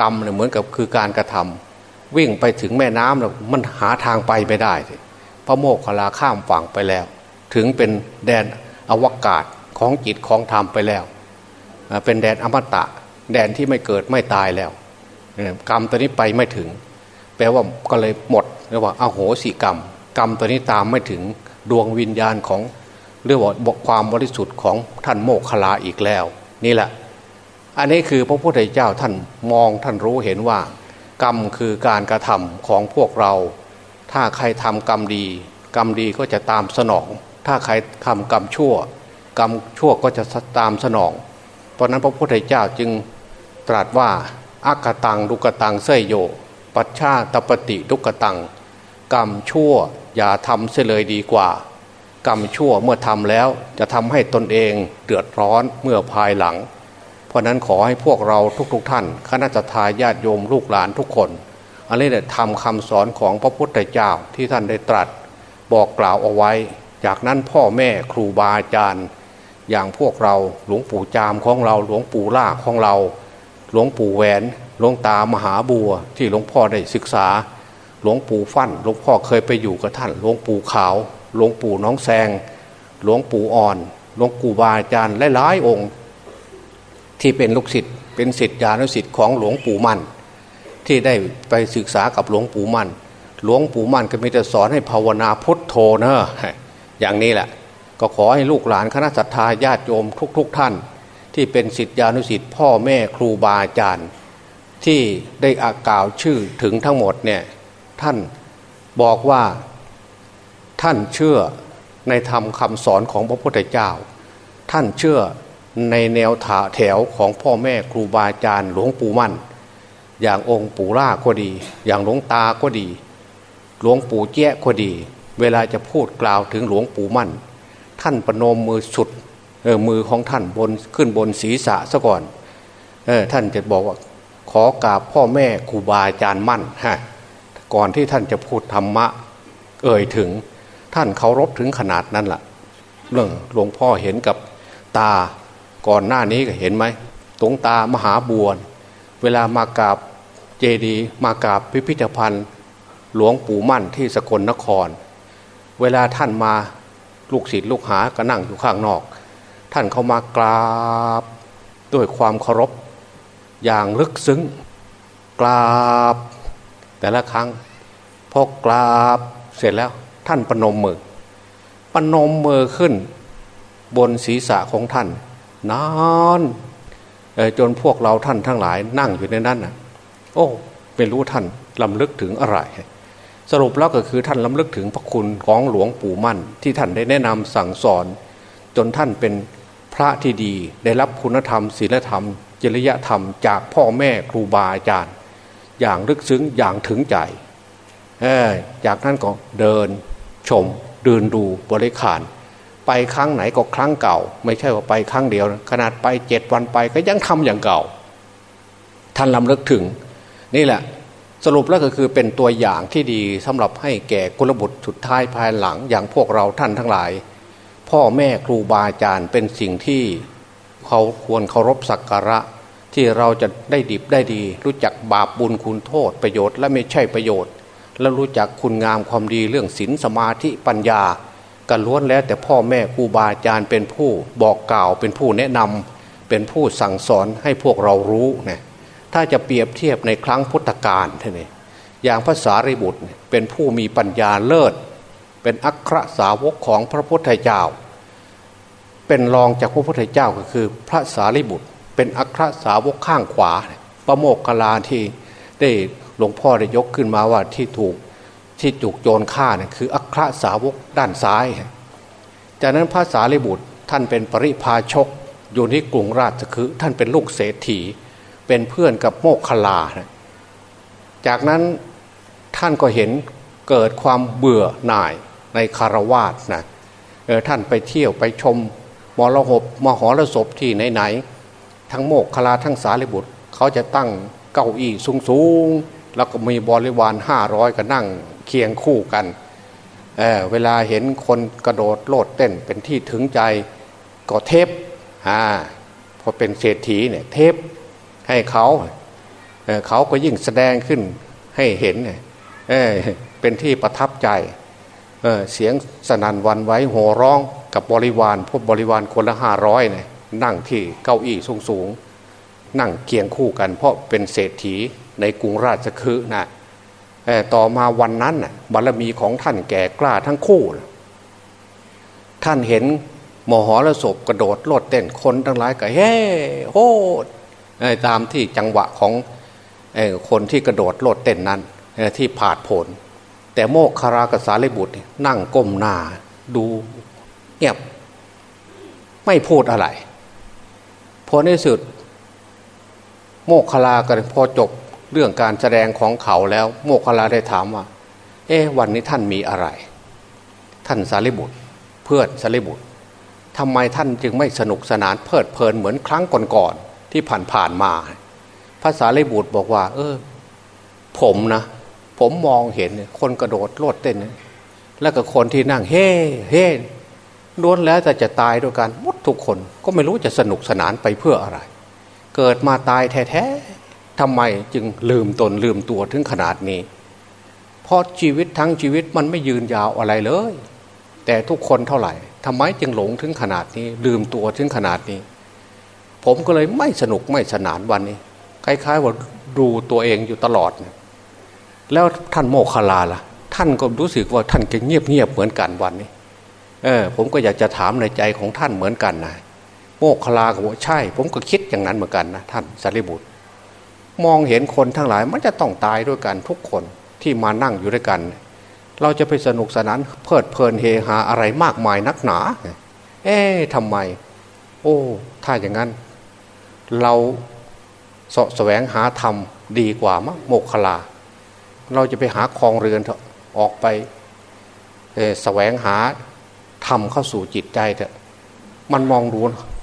กรรมเนี่ยเหมือนกับคือการกระทำวิ่งไปถึงแม่น้ำแล้วมันหาทางไปไม่ได้พระโมกขลาข้ามฝั่งไปแล้ว ถึงเป็นแดนอวกาศของจิตของธรรมไปแล้ว เป็นแดนอมตะ แดนที่ไม่เกิดไม่ตายแล้ว กรรมตัวนี้ไปไม่ถึง แปลว่าก็เลยหมดเรียกว่าอาโหสิกรรม กรรมตัวนี้ตามไม่ถึง ดวงวิญญาณของเรียกว่าความบริสุทธิ์ของท่านโมกขลาอีกแล้ว นี่แหละ อันนี้คือพระพุทธเจ้าท่านมองท่านรู้เห็นว่า กรรมคือการกระทำของพวกเรา ถ้าใครทำกรรมดี กรรมดีก็จะตามสนอง ถ้าใครทำกรรมชั่ว กรรมชั่วก็จะตามสนอง เพราะนั้นพระพุทธเจ้าจึงตรัสว่าอากตังดุกตังเสยโย ปัชชาตปฏิดุกตัง กรรมชั่ว อย่าทำเสียเลยดีกว่า กรรมชั่วเมื่อทำแล้วจะทำให้ตนเองเดือดร้อนเมื่อภายหลัง เพราะนั้นขอให้พวกเราทุกๆทท่านคณะทาญาติโยมลูกหลานทุกคนอันนี้เนี่ยทำคำสอนของพระพุทธเจ้าที่ท่านได้ตรัส บอกกล่าวเอาไว้ จากนั้นพ่อแม่ครูบาอาจารย์ อย่างพวกเราหลวงปู่จามของเราหลวงปู่ล่าของเรา หลวงปู่แหวนหลวงตามหาบัวที่หลวงพ่อได้ศึกษา หลวงปู่ฟั่นหลวงพ่อเคยไปอยู่กับท่าน หลวงปู่ขาว หลวงปู่น้องแซง หลวงปู่อ่อน หลวงปู่บาอาจารย์หลายๆองค์ ที่เป็นลูกศิษย์เป็นศิษยานุศิษย์ของหลวงปู่มั่น ที่ได้ไปศึกษากับหลวงปู่มั่น หลวงปู่มั่นก็มีแต่สอนให้ภาวนาพุทโธเนอะอย่างนี้แหละก็ขอให้ลูกหลานคณะสัตยาญาติโยมทุกๆทท่าน ที่เป็นศิษยานุศิษย์พ่อแม่ครูบาอาจารย์ ที่ได้อากล่าวชื่อถึงทั้งหมดเนี่ย ท่านบอกว่าท่านเชื่อในธรรมคำสอนของพระพุทธเจ้า ท่านเชื่อในแนวถาแถวของพ่อแม่ครูบาอาจารย์หลวงปู่มั่น อย่างองค์ปู่ล่าก็ดี อย่างหลวงตาก็ดี หลวงปู่แจ้ก็ดี เวลาจะพูดกล่าวถึงหลวงปู่มั่น ท่านประนมมือสุดเออมือของท่านบนขึ้นบนศีรษะซะก่อนเออท่านจะบอกว่าขอกราบพ่อแม่ครูบาอาจารย์มั่นฮะ ก่อนที่ท่านจะพูดธรรมะ เอ่ยถึง ท่านเคารพถึงขนาดนั้นละ่ะเรื่องหลวงพ่อเห็นกับตาก่อนหน้านี้ก็เห็นไหมตรงตามหาบวนเวลามากราบเจดีมากราบพิพิธภัณฑ์ หลวงปู่มั่นที่สกลนคร เวลาท่านมาลูกศิษย์ลูกหาก็นั่งอยู่ข้างนอก ท่านเข้ามากราบด้วยความเคารพอย่างลึกซึ้งกราบ แต่ละครั้งพอกราบเสร็จแล้วท่านปนมมือปนมมือขึ้นบนศีรษะของท่านนานจนพวกเราท่านทั้งหลายนั่งอยู่ในนั้นนะโอ้ไม่รู้ท่านลำลึกถึงอะไร สรุปแล้วก็คือท่านลำลึกถึงพระคุณของหลวงปู่มั่น ที่ท่านได้แนะนำสั่งสอน จนท่านเป็นพระที่ดีได้รับคุณธรรมศีลธรรม จริยธรรมจากพ่อแม่ครูบาอาจารย์ อย่างลึกซึ้งอย่างถึงใจจากนั้นก็เดินชมเดินดูบริขาร ไปครั้งไหนก็ครั้งเก่า ไม่ใช่ว่าไปครั้งเดียว ขนาดไปเจ็ดวันไปก็ยังทำอย่างเก่า ท่านลำลึกถึง นี่แหละ สรุปแล้วก็คือเป็นตัวอย่างที่ดีสำหรับให้แก่กุลบุตรสุดท้ายภายหลังอย่างพวกเราท่านทั้งหลาย พ่อแม่ครูบาอาจารย์เป็นสิ่งที่เขาควรเคารพสักการะ ที่เราจะได้ดิบได้ดี รู้จักบาปบุญคุณโทษประโยชน์และไม่ใช่ประโยชน์ และรู้จักคุณงามความดีเรื่องศีลสมาธิปัญญากันล้วนแล้วแต่พ่อแม่ครูบาอาจารย์เป็นผู้บอกกล่าวเป็นผู้แนะนำเป็นผู้สั่งสอนให้พวกเรารู้เนี่ยถ้าจะเปรียบเทียบในครั้งพุทธกาลท่านี่อย่างภาษาริบุตรเป็นผู้มีปัญญาเลิศ เป็นอัครสาวกของพระพุทธเจ้า เป็นรองจากพระพุทธเจ้าก็คือพระสารีบุตร เป็นอัครสาวกข้างขวาพระโมกขลาที่ได้หลวงพ่อได้ยกขึ้นมาว่าที่ถูกที่จุกโจรฆ่าเนี่ยคืออัครสาวกด้านซ้าย จากนั้นพระสารีบุตรท่านเป็นปริพาชกอยู่ที่กรุงราชคือท่านเป็นลูกเศรษฐี เป็นเพื่อนกับโมกขลา จากนั้นท่านก็เห็นเกิดความเบื่อหน่ายในคารวาสนะท่านไปเที่ยวไปชมมรหบมหรสพที่ไหนๆ ทั้งโมกขลาทั้งสารีบุตรเขาจะตั้งเก้าอี้สูงๆ แล้วก็มีบริวารห้าร้อยก็นั่งเคียงคู่กันเเวลาเห็นคนกระโดดโลดเต้นเป็นที่ถึงใจก็เทปอ่าพอเป็นเศรษฐีเนี่ยเทปให้เขาเเขาก็ยิ่งแสดงขึ้นให้เห็นเเป็นที่ประทับใจเเสียงสนั่นวันไว้โห่ร้องกับบริวารพวกบริวารคนละห้าร้อยเนี่ย นั่งที่เก้าอี้สูงสูงนั่งเคียงคู่กัน เพราะเป็นเศรษฐีในกรุงราชคฤห์นะต่อมาวันนั้นบารมีของท่านแก่กล้าทั้งคู่ ท่านเห็นมหรสพกระโดดโลดเต้นคนทั้งหลายก็เฮ้โหตามที่จังหวะของคนที่กระโดดโลดเต้นนั้นที่ผาดผล แต่โมกคารากสาลิบุตรนั่งก้มหน้าดูเงียบไม่พูดอะไร พอในสุด โมกคลากันพอจบเรื่องการแสดงของเขาแล้ว โมกขลาได้ถามว่า เอ๊วันนี้ท่านมีอะไร ท่านสารีบุตร เพื่อนสารีบุตรทำไมท่านจึงไม่สนุกสนานเพลิดเพลินเหมือนครั้งก่อนๆที่ผ่านๆมาภาษาลิบุตรบอกว่า เออ ผมนะ ผมมองเห็นคนกระโดดโลดเต้น แล้วก็คนที่นั่ง เฮ่เฮ่ ล้วนแล้วแต่จะตายด้วยกันหมดทุกคนก็ไม่รู้จะสนุกสนานไปเพื่ออะไร เกิดมาตายแท้ๆทำไมจึงลืมตนลืมตัวถึงขนาดนี้ เพราะชีวิตทั้งชีวิตมันไม่ยืนยาวอะไรเลย แต่ทุกคนเท่าไหร่ทำไมจึงหลงถึงขนาดนี้ ลืมตัวถึงขนาดนี้ ผมก็เลยไม่สนุกไม่สนานวันนี้คล้ายๆว่าดูตัวเองอยู่ตลอดแล้วท่านโมคคลาล่ะ ท่านก็รู้สึกว่าท่านก็เงียบเงียบเหมือนกันวันนี้ เออผมก็อยากจะถามในใจของท่านเหมือนกันนะโมคคลาก็บอกใช่ ผมก็คิดอย่างนั้นเหมือนกันนะท่านสารีบุตร มองเห็นคนทั้งหลายมันจะต้องตายด้วยกันทุกคนที่มานั่งอยู่ด้วยกัน เราจะไปสนุกสนานเพลิดเพลินเฮฮาอะไรมากมายนักหนา เอ๊ะทำไม โอ้ ถ้าอย่างนั้น เราสะแสวงหาธรรมดีกว่ามะโมกขลา เราจะไปหาคลองเรือนเถอะออกไปสแสวงหา ธรรมเข้าสู่จิตใจเถอะมันมองดู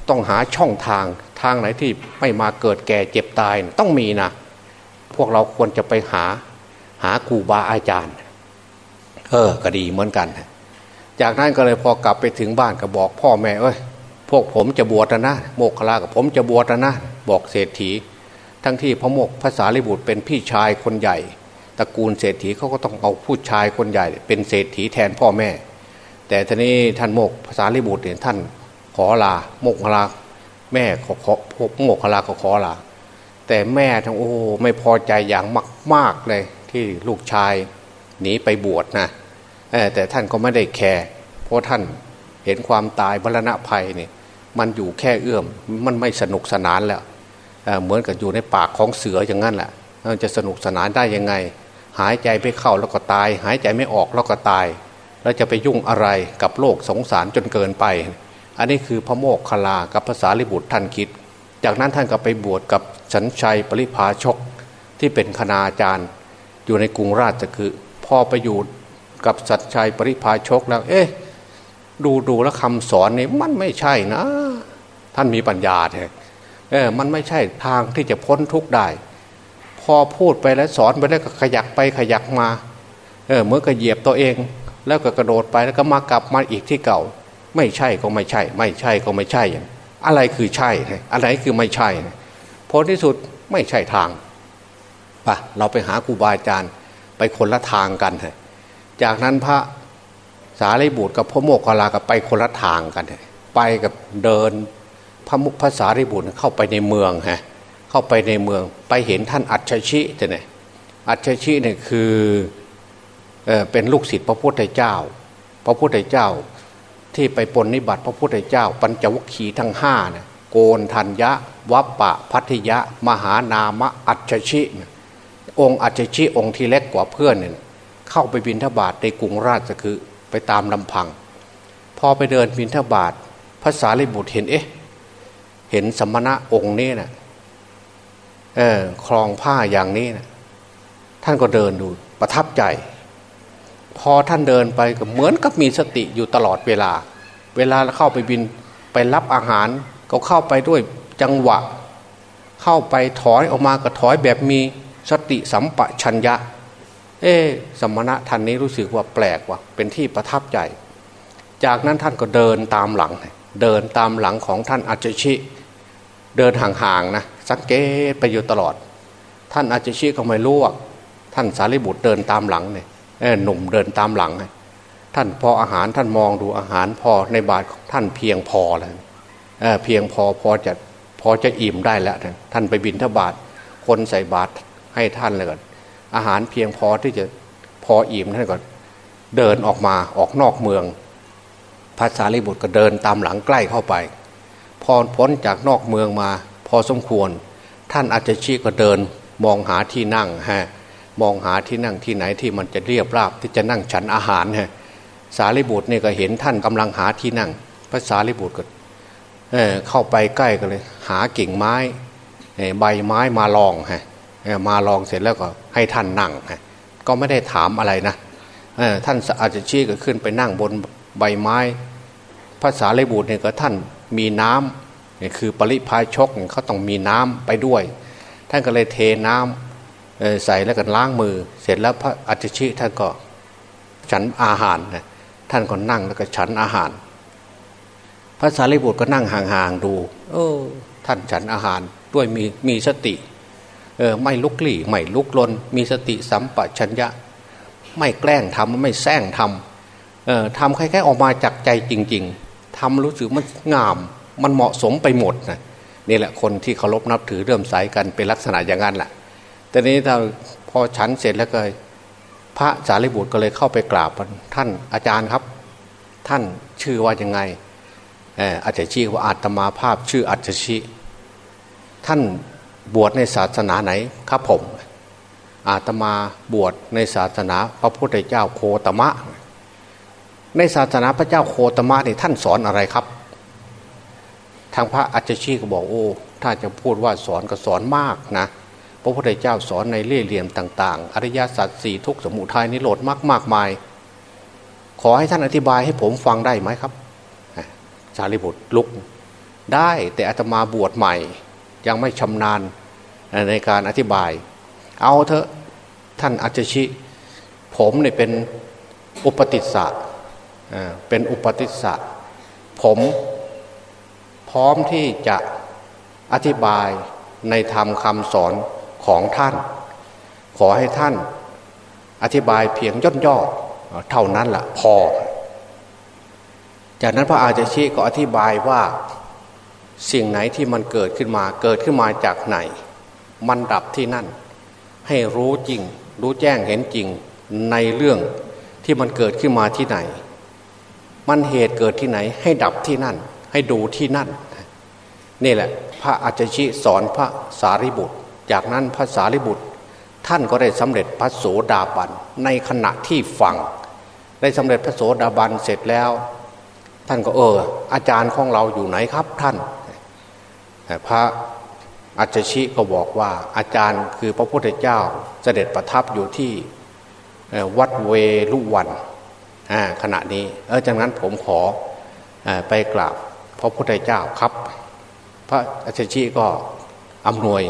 ต้องหาช่องทางทางไหนที่ไม่มาเกิดแก่เจ็บตายต้องมีนะพวกเราควรจะไปหาหาครูบาอาจารย์ เออก็ดีเหมือนกัน จากนั้นก็เลยพอกลับไปถึงบ้านก็บอกพ่อแม่เอ้ยพวกผมจะบวชนะ โมกขลากับผมจะบวชนะ บอกเศรษฐี ทั้งที่พระโมกภาษาลิบุตรเป็นพี่ชายคนใหญ่ตระกูลเศรษฐีเขาก็ต้องเอาผู้ชายคนใหญ่ เป็นเศรษฐีแทนพ่อแม่ แต่ทีนี้ท่านโมกภาษาลิบุตรเนี่ยท่านขอลาโมกขลาแม่ขอขอพโมกขลาขอขอลา แต่แม่ทั้งโอ้ไม่พอใจอย่างมากมากเลยที่ลูกชายหนีไปบวชนะแต่ท่านก็ไม่ได้แคร์เพราะท่านเห็นความตายบรณะภัยเนี่ยมันอยู่แค่เอื้อมมันไม่สนุกสนานแล้วเหมือนกับอยู่ในปากของเสืออย่างนั้นแหละจะสนุกสนานได้ยังไง หายใจไปเข้าแล้วก็ตาย หายใจไม่ออกแล้วก็ตาย แล้วจะไปยุ่งอะไรกับโลกสงสารจนเกินไป อันนี้คือพระโมกขลากับภาษาลิบุตรท่านคิด จากนั้นท่านก็ไปบวชกับสันชัยปริพาชกที่เป็นคณาจารย์อยู่ในกรุงราชคือพ่อไปอยู่กับสันชัยปริพาชกแล้ว เอ๊ะดูดูแล้วคำสอนนี่มันไม่ใช่นะ ท่านมีปัญญาแท้เออมันไม่ใช่ทางที่จะพ้นทุกข์ได้ พอพูดไปแล้วสอนไปแล้วก็ขยักไปขยักมา เออเมื่อก็เหยียบตัวเอง แล้วก็กระโดดไปแล้วก็มากลับมาอีกที่เก่า ไม่ใช่ก็ไม่ใช่ ไม่ใช่ก็ไม่ใช่อย่างอะไรคือใช่อะไรคือไม่ใช่ผลที่สุดไม่ใช่ทางปะเราไปหาครูบาอาจารย์ไปคนละทางกันจากนั้นพระสารีบุตรกับพระโมกขลากับไปคนละทางกันไปกับเดินพระมุขภาษาริบุตรเข้าไปในเมืองฮะเข้าไปในเมืองไปเห็นท่านอัจฉริแต่เนี่ยอัจฉริเนี่ยคือ เป็นลูกศิษย์พระพุทธเจ้า พระพุทธเจ้า ที่ไปปนนิบัติพระพุทธเจ้า ปัญจวัคคีย์ทั้งห้าเนี่ยโกนทัญญะวัปปะพัทยะ มหานามะอัจฉริองค์อัจฉริองค์ที่เล็กกว่าเพื่อนเนี่ยเข้าไปบินทบาทในกรุงราชคือไปตามลำพัง พอไปเดินบินทบาทภาษาลิบุตรเห็นเอ๊ะเห็นสมณะองค์นี้นะ่ะเออคลองผ้าอย่างนี้นะท่านก็เดินดูประทับใจ พอท่านเดินไปก็เหมือนกับมีสติอยู่ตลอดเวลา เวลาเข้าไปบินไปรับอาหาร ก็เข้าไปด้วยจังหวะ เข้าไปถอยออกมาก็ถอยแบบมีสติสัมปชัญญะ เอสมณะท่านนี้รู้สึกว่าแปลกว่ะเป็นที่ประทับใจ จากนั้นท่านก็เดินตามหลัง เดินตามหลังของท่านอัจฉริเดินห่างๆนะสังเกตไปอยู่ตลอด ท่านอาจจะชี้ก็ไม่รู้ว่าท่านสารีบุตรเดินตามหลังเนี่ย หนุ่มเดินตามหลัง ท่านพออาหารท่านมองดูอาหารพอในบาทท่านเพียงพอแล้วเเพียงพอพอจะพอจะอิ่มได้แล้ว ท่านไปบินทบาทคนใส่บาตรให้ท่านเลยก่อนอาหารเพียงพอที่จะพออิ่มท่านก็เดินออกมาออกนอกเมืองพระสารีบุตรก็เดินตามหลังใกล้เข้าไป พอพ้นจากนอกเมืองมา พอสมควร ท่านอาจจะชี้ก็เดินมองหาที่นั่งฮะ มองหาที่นั่งที่ไหนที่มันจะเรียบราบที่จะนั่งฉันอาหารฮะสารีบุตรเนี่ยก็เห็นท่านกำลังหาที่นั่งพระสารีบุตรก็เเข้าไปใกล้กันเลย หากิ่งไม้ใบไม้มาลองฮะมาลองเสร็จแล้วก็ให้ท่านนั่งฮะก็ไม่ได้ถามอะไรนะท่านอาจจะชี้ก็ขึ้นไปนั่งบนใบไม้ภาษาเลบุตรเนี่ยก็ท่านมีน้ำเนี่ยคือปริพายชกเขาต้องมีน้ำไปด้วย ท่านก็เลยเทน้ำ ใส่แล้วก็ล้างมือ เสร็จแล้วพระอัจฉริท่านก็ฉันอาหารนะท่านก็นั่งแล้วก็ฉันอาหาร พระสารีบุตรก็นั่งห่างๆดู เออ ท่านฉันอาหารด้วยมีมีสติ เออไม่ลุกลี้ไม่ลุกลน มีสติสัมปชัญญะ ไม่แกล้งทำไม่แซงทำเออทำคล้ายๆออกมาจากใจจริง ๆทำรู้สึกมันงาม มันเหมาะสมไปหมดนะนี่แหละคนที่เคารพนับถือเริ่มใสกันเป็นลักษณะอย่างนั้นแหละ แต่นี้ถ้าพอฉันเสร็จแล้วก็พระสารีบุตรก็เลยเข้าไปกราบท่านอาจารย์ครับ ท่านชื่อว่ายังไงอาจจะชี้ว่าอาตมาภาพชื่ออัจฉริท่านบวชในศาสนาไหนครับผม อาตมาบวชในศาสนาพระพุทธเจ้าโคตมะ ในศาสนาพระเจ้าโคตมะนี่ท่านสอนอะไรครับ ทางพระอัจฉริก็บอกโอ้ ถ้าจะพูดว่าสอนก็สอนมากนะ พระพุทธเจ้าสอนในเล่เหลี่ยมต่าง ๆ อริยสัจสี่ทุกสมุทัยนิโรธมากมากมาย ขอให้ท่านอธิบายให้ผมฟังได้ไหมครับสารีบุตรลุกได้แต่อาตมาบวชใหม่ ยังไม่ชำนาญในการอธิบาย เอาเถอะท่านอัจฉริผมเนี่ยเป็นอุปติสสะเป็นอุปติสสะผมพร้อมที่จะอธิบายในธรรมคำสอน ของท่าน ขอให้ท่านอธิบายเพียงย่นย่อเท่านั้นแหละพอ จากนั้นพระอาจารย์ชีก็อธิบายว่าสิ่งไหนที่มันเกิดขึ้นมาเกิดขึ้นมาจากไหน มันดับที่นั่น ให้รู้จริง รู้แจ้งเห็นจริงในเรื่องที่มันเกิดขึ้นมาที่ไหน มันเหตุเกิดที่ไหน ให้ดับที่นั่น ให้ดูที่นั่น นี่แหละ พระอาจารย์สอนพระสารีบุตร จากนั้นพระสารีบุตรท่านก็ได้สำเร็จพระโสดาบันในขณะที่ฟัง ได้สำเร็จพระโสดาบันเสร็จแล้ว ท่านก็เออ อาจารย์ของเราอยู่ไหนครับท่าน พระอาจารย์ก็บอกว่าอาจารย์คือพระพุทธเจ้าเสด็จประทับอยู่ที่วัดเวลุวันขณะนี้เออจากนั้นผมขออไปกราบพระพุทธเจ้าครับ พระอาจารย์ก็อำนวย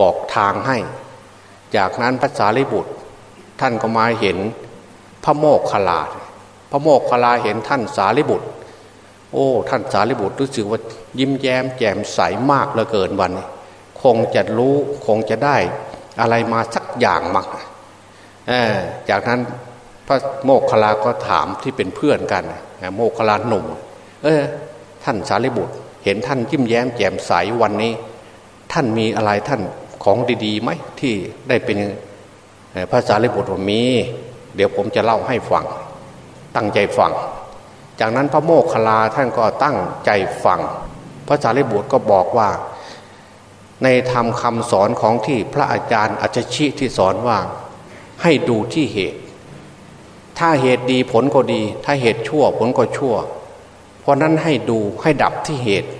บอกทางให้ จากนั้นพระสารีบุตร ท่านก็มาเห็นพระโมกขลา พระโมกขลาเห็นท่านสารีบุตร โอ้ ท่านสารีบุตรรู้สึกว่ายิ้มแย้มแจ่มใสมากเหลือเกินวันนี้คงจะรู้คงจะได้อะไรมาสักอย่างมั้งจากนั้นพระโมกขลาก็ถามที่เป็นเพื่อนกัน โมกขลาหนุ่ม เออ ท่านสารีบุตร เห็นท่านยิ้มแย้มแจ่มใสวันนี้ ท่านมีอะไรท่านของดีๆไหมที่ได้เป็นพระสารีบุตรมี เดี๋ยวผมจะเล่าให้ฟัง ตั้งใจฟัง จากนั้นพระโมกขลาท่านก็ตั้งใจฟังพระสารีบุตรก็บอกว่า ในธรรมคำสอนของที่พระอาจารย์อัจฉิที่สอนว่าให้ดูที่เหตุ ถ้าเหตุดีผลก็ดี ถ้าเหตุชั่วผลก็ชั่ว เพราะนั้นให้ดูให้ดับที่เหตุ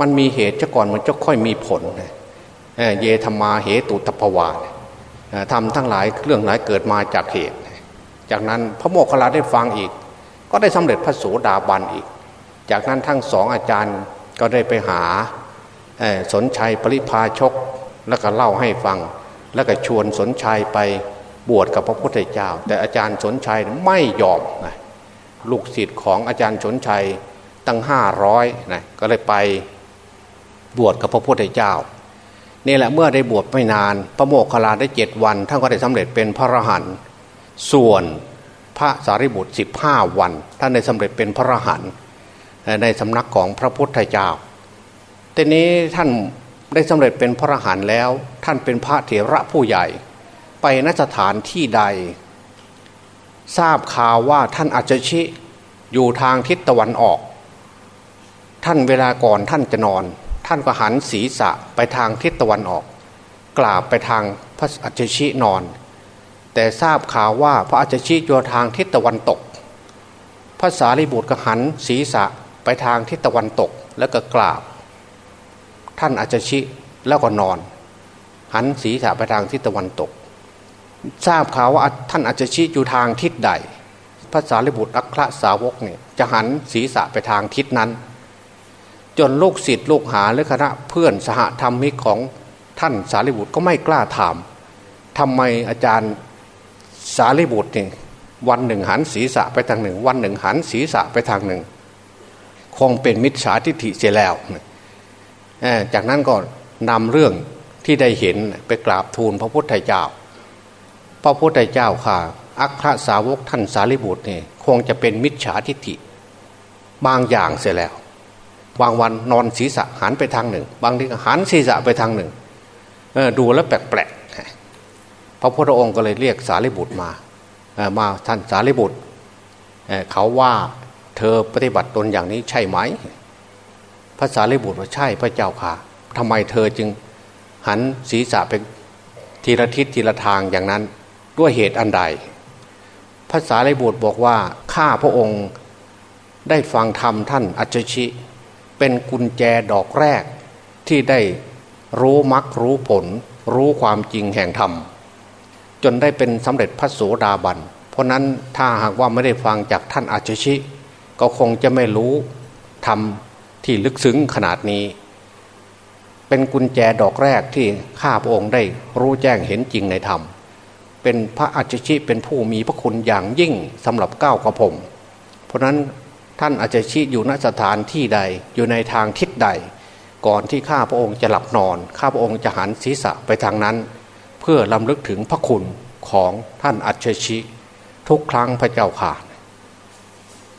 มันมีเหตุจะก่อนมันจะค่อยมีผลเยธรรมาเหตุตภวาทำทั้งหลายเรื่องหลายเกิดมาจากเหตุ จากนั้นพระโมคคัลลาได้ฟังอีก ก็ได้สำเร็จพระโสดาบันอีก จากนั้นทั้งสองอาจารย์ก็ได้ไปหาสนชัยปริพาชกแล้วก็เล่าให้ฟัง แล้วก็ชวนสนชัยไปบวชกับพระพุทธเจ้า แต่อาจารย์สนชัยไม่ยอมนะลูกศิษย์ของอาจารย์สนชัยตั้งห้าร้อยนะก็เลยไป บวชกับพระพุทธเจ้านี่แหละเมื่อได้บวชไม่นาน พระโมกขลาได้เจ็ดวันท่านก็ได้สำเร็จเป็นพระอรหันต์ส่วนพระสารีบุตรสิบห้าวัน ท่านได้สำเร็จเป็นพระอรหันต์ในสำนักของพระพุทธเจ้าทีนี้ท่านได้สำเร็จเป็นพระอรหันต์แล้ว ท่านเป็นพระเถระผู้ใหญ่ ไปนสถานที่ใด ทราบข่าวว่าท่านอาจจะชิอยู่ทางทิศตะวันออก ท่านเวลาก่อนท่านจะนอน ท่านก็หันศีรษะไปทางทิศตะวันออก กราบไปทางพระอาจชินอน แต่ทราบข่าวว่าพระอาจชิอยู่ทางทิศตะวันตกพระสารีบุตรก็หันศีรษะไปทางทิศตะวันตกแล้วก็กราบ ท่านอาจชิแล้วก็นอน หันศีรษะไปทางทิศตะวันตก ทราบข่าวว่าท่านอาจจะชี้อยู่ทางทิศใดพระสารีบุตรอัครสาวกเนี่ยจะหันศีรษะไปทางทิศนั้น จนลูกศิษย์ลูกหาหรือคณะเพื่อนสหธรรมิกของท่านสารีบุตรก็ไม่กล้าถามทำไมอาจารย์สารีบุตรเนี่ยวันหนึ่งหันศีรษะไปทางหนึ่ง วันหนึ่งหันศีรษะไปทางหนึ่ง คงเป็นมิจฉาทิฏฐิเสียแล้วจากนั้นก็นำเรื่องที่ได้เห็นไปกราบทูลพระพุทธเจ้า พระพุทธเจ้าค่ะ อัครสาวกท่านสารีบุตรเนี่ยคงจะเป็นมิจฉาทิฏฐิบางอย่างเสียแล้ว บางวันนอนศีรษะหันไปทางหนึ่ง บางทีหันศีรษะไปทางหนึ่งดูแล้วแปลกๆพระพุทธองค์ก็เลยเรียกสารีบุตรมามาท่านสารีบุตรเขาว่าเธอปฏิบัติตนอย่างนี้ใช่ไหมพระสารีบุตรว่าใช่พระเจ้าค่ะทำไมเธอจึงหันศีรษะไปทีละทิศทีละทางอย่างนั้นด้วยเหตุอันใดภาษาไรบุตรบอกว่าข้าพระองค์ได้ฟังธรรมท่านอัจฉิ เป็นกุญแจดอกแรก ที่ได้รู้มรรครู้ผล รู้ความจริงแห่งธรรม จนได้เป็นสำเร็จพระโสดาบัน เพราะนั้นถ้าหากว่าไม่ได้ฟังจากท่านอัจฉิก็คงจะไม่รู้ธรรมที่ลึกซึ้งขนาดนี้ เป็นกุญแจดอกแรกที่ข้าพระองค์ได้รู้แจ้งเห็นจริงในธรรม เป็นพระอัจฉริเป็นผู้มีพระคุณอย่างยิ่งสำหรับก้าวกระผม เพราะนั้น ท่านอาจจะชี้อยู่ณสถานที่ใดอยู่ในทางทิศใด ก่อนที่ข้าพระองค์จะหลับนอน ข้าพระองค์จะหันศีรษะไปทางนั้น เพื่อลำลึกถึงพระคุณของท่านอัจฉริทุกครั้งพระเจ้าข่า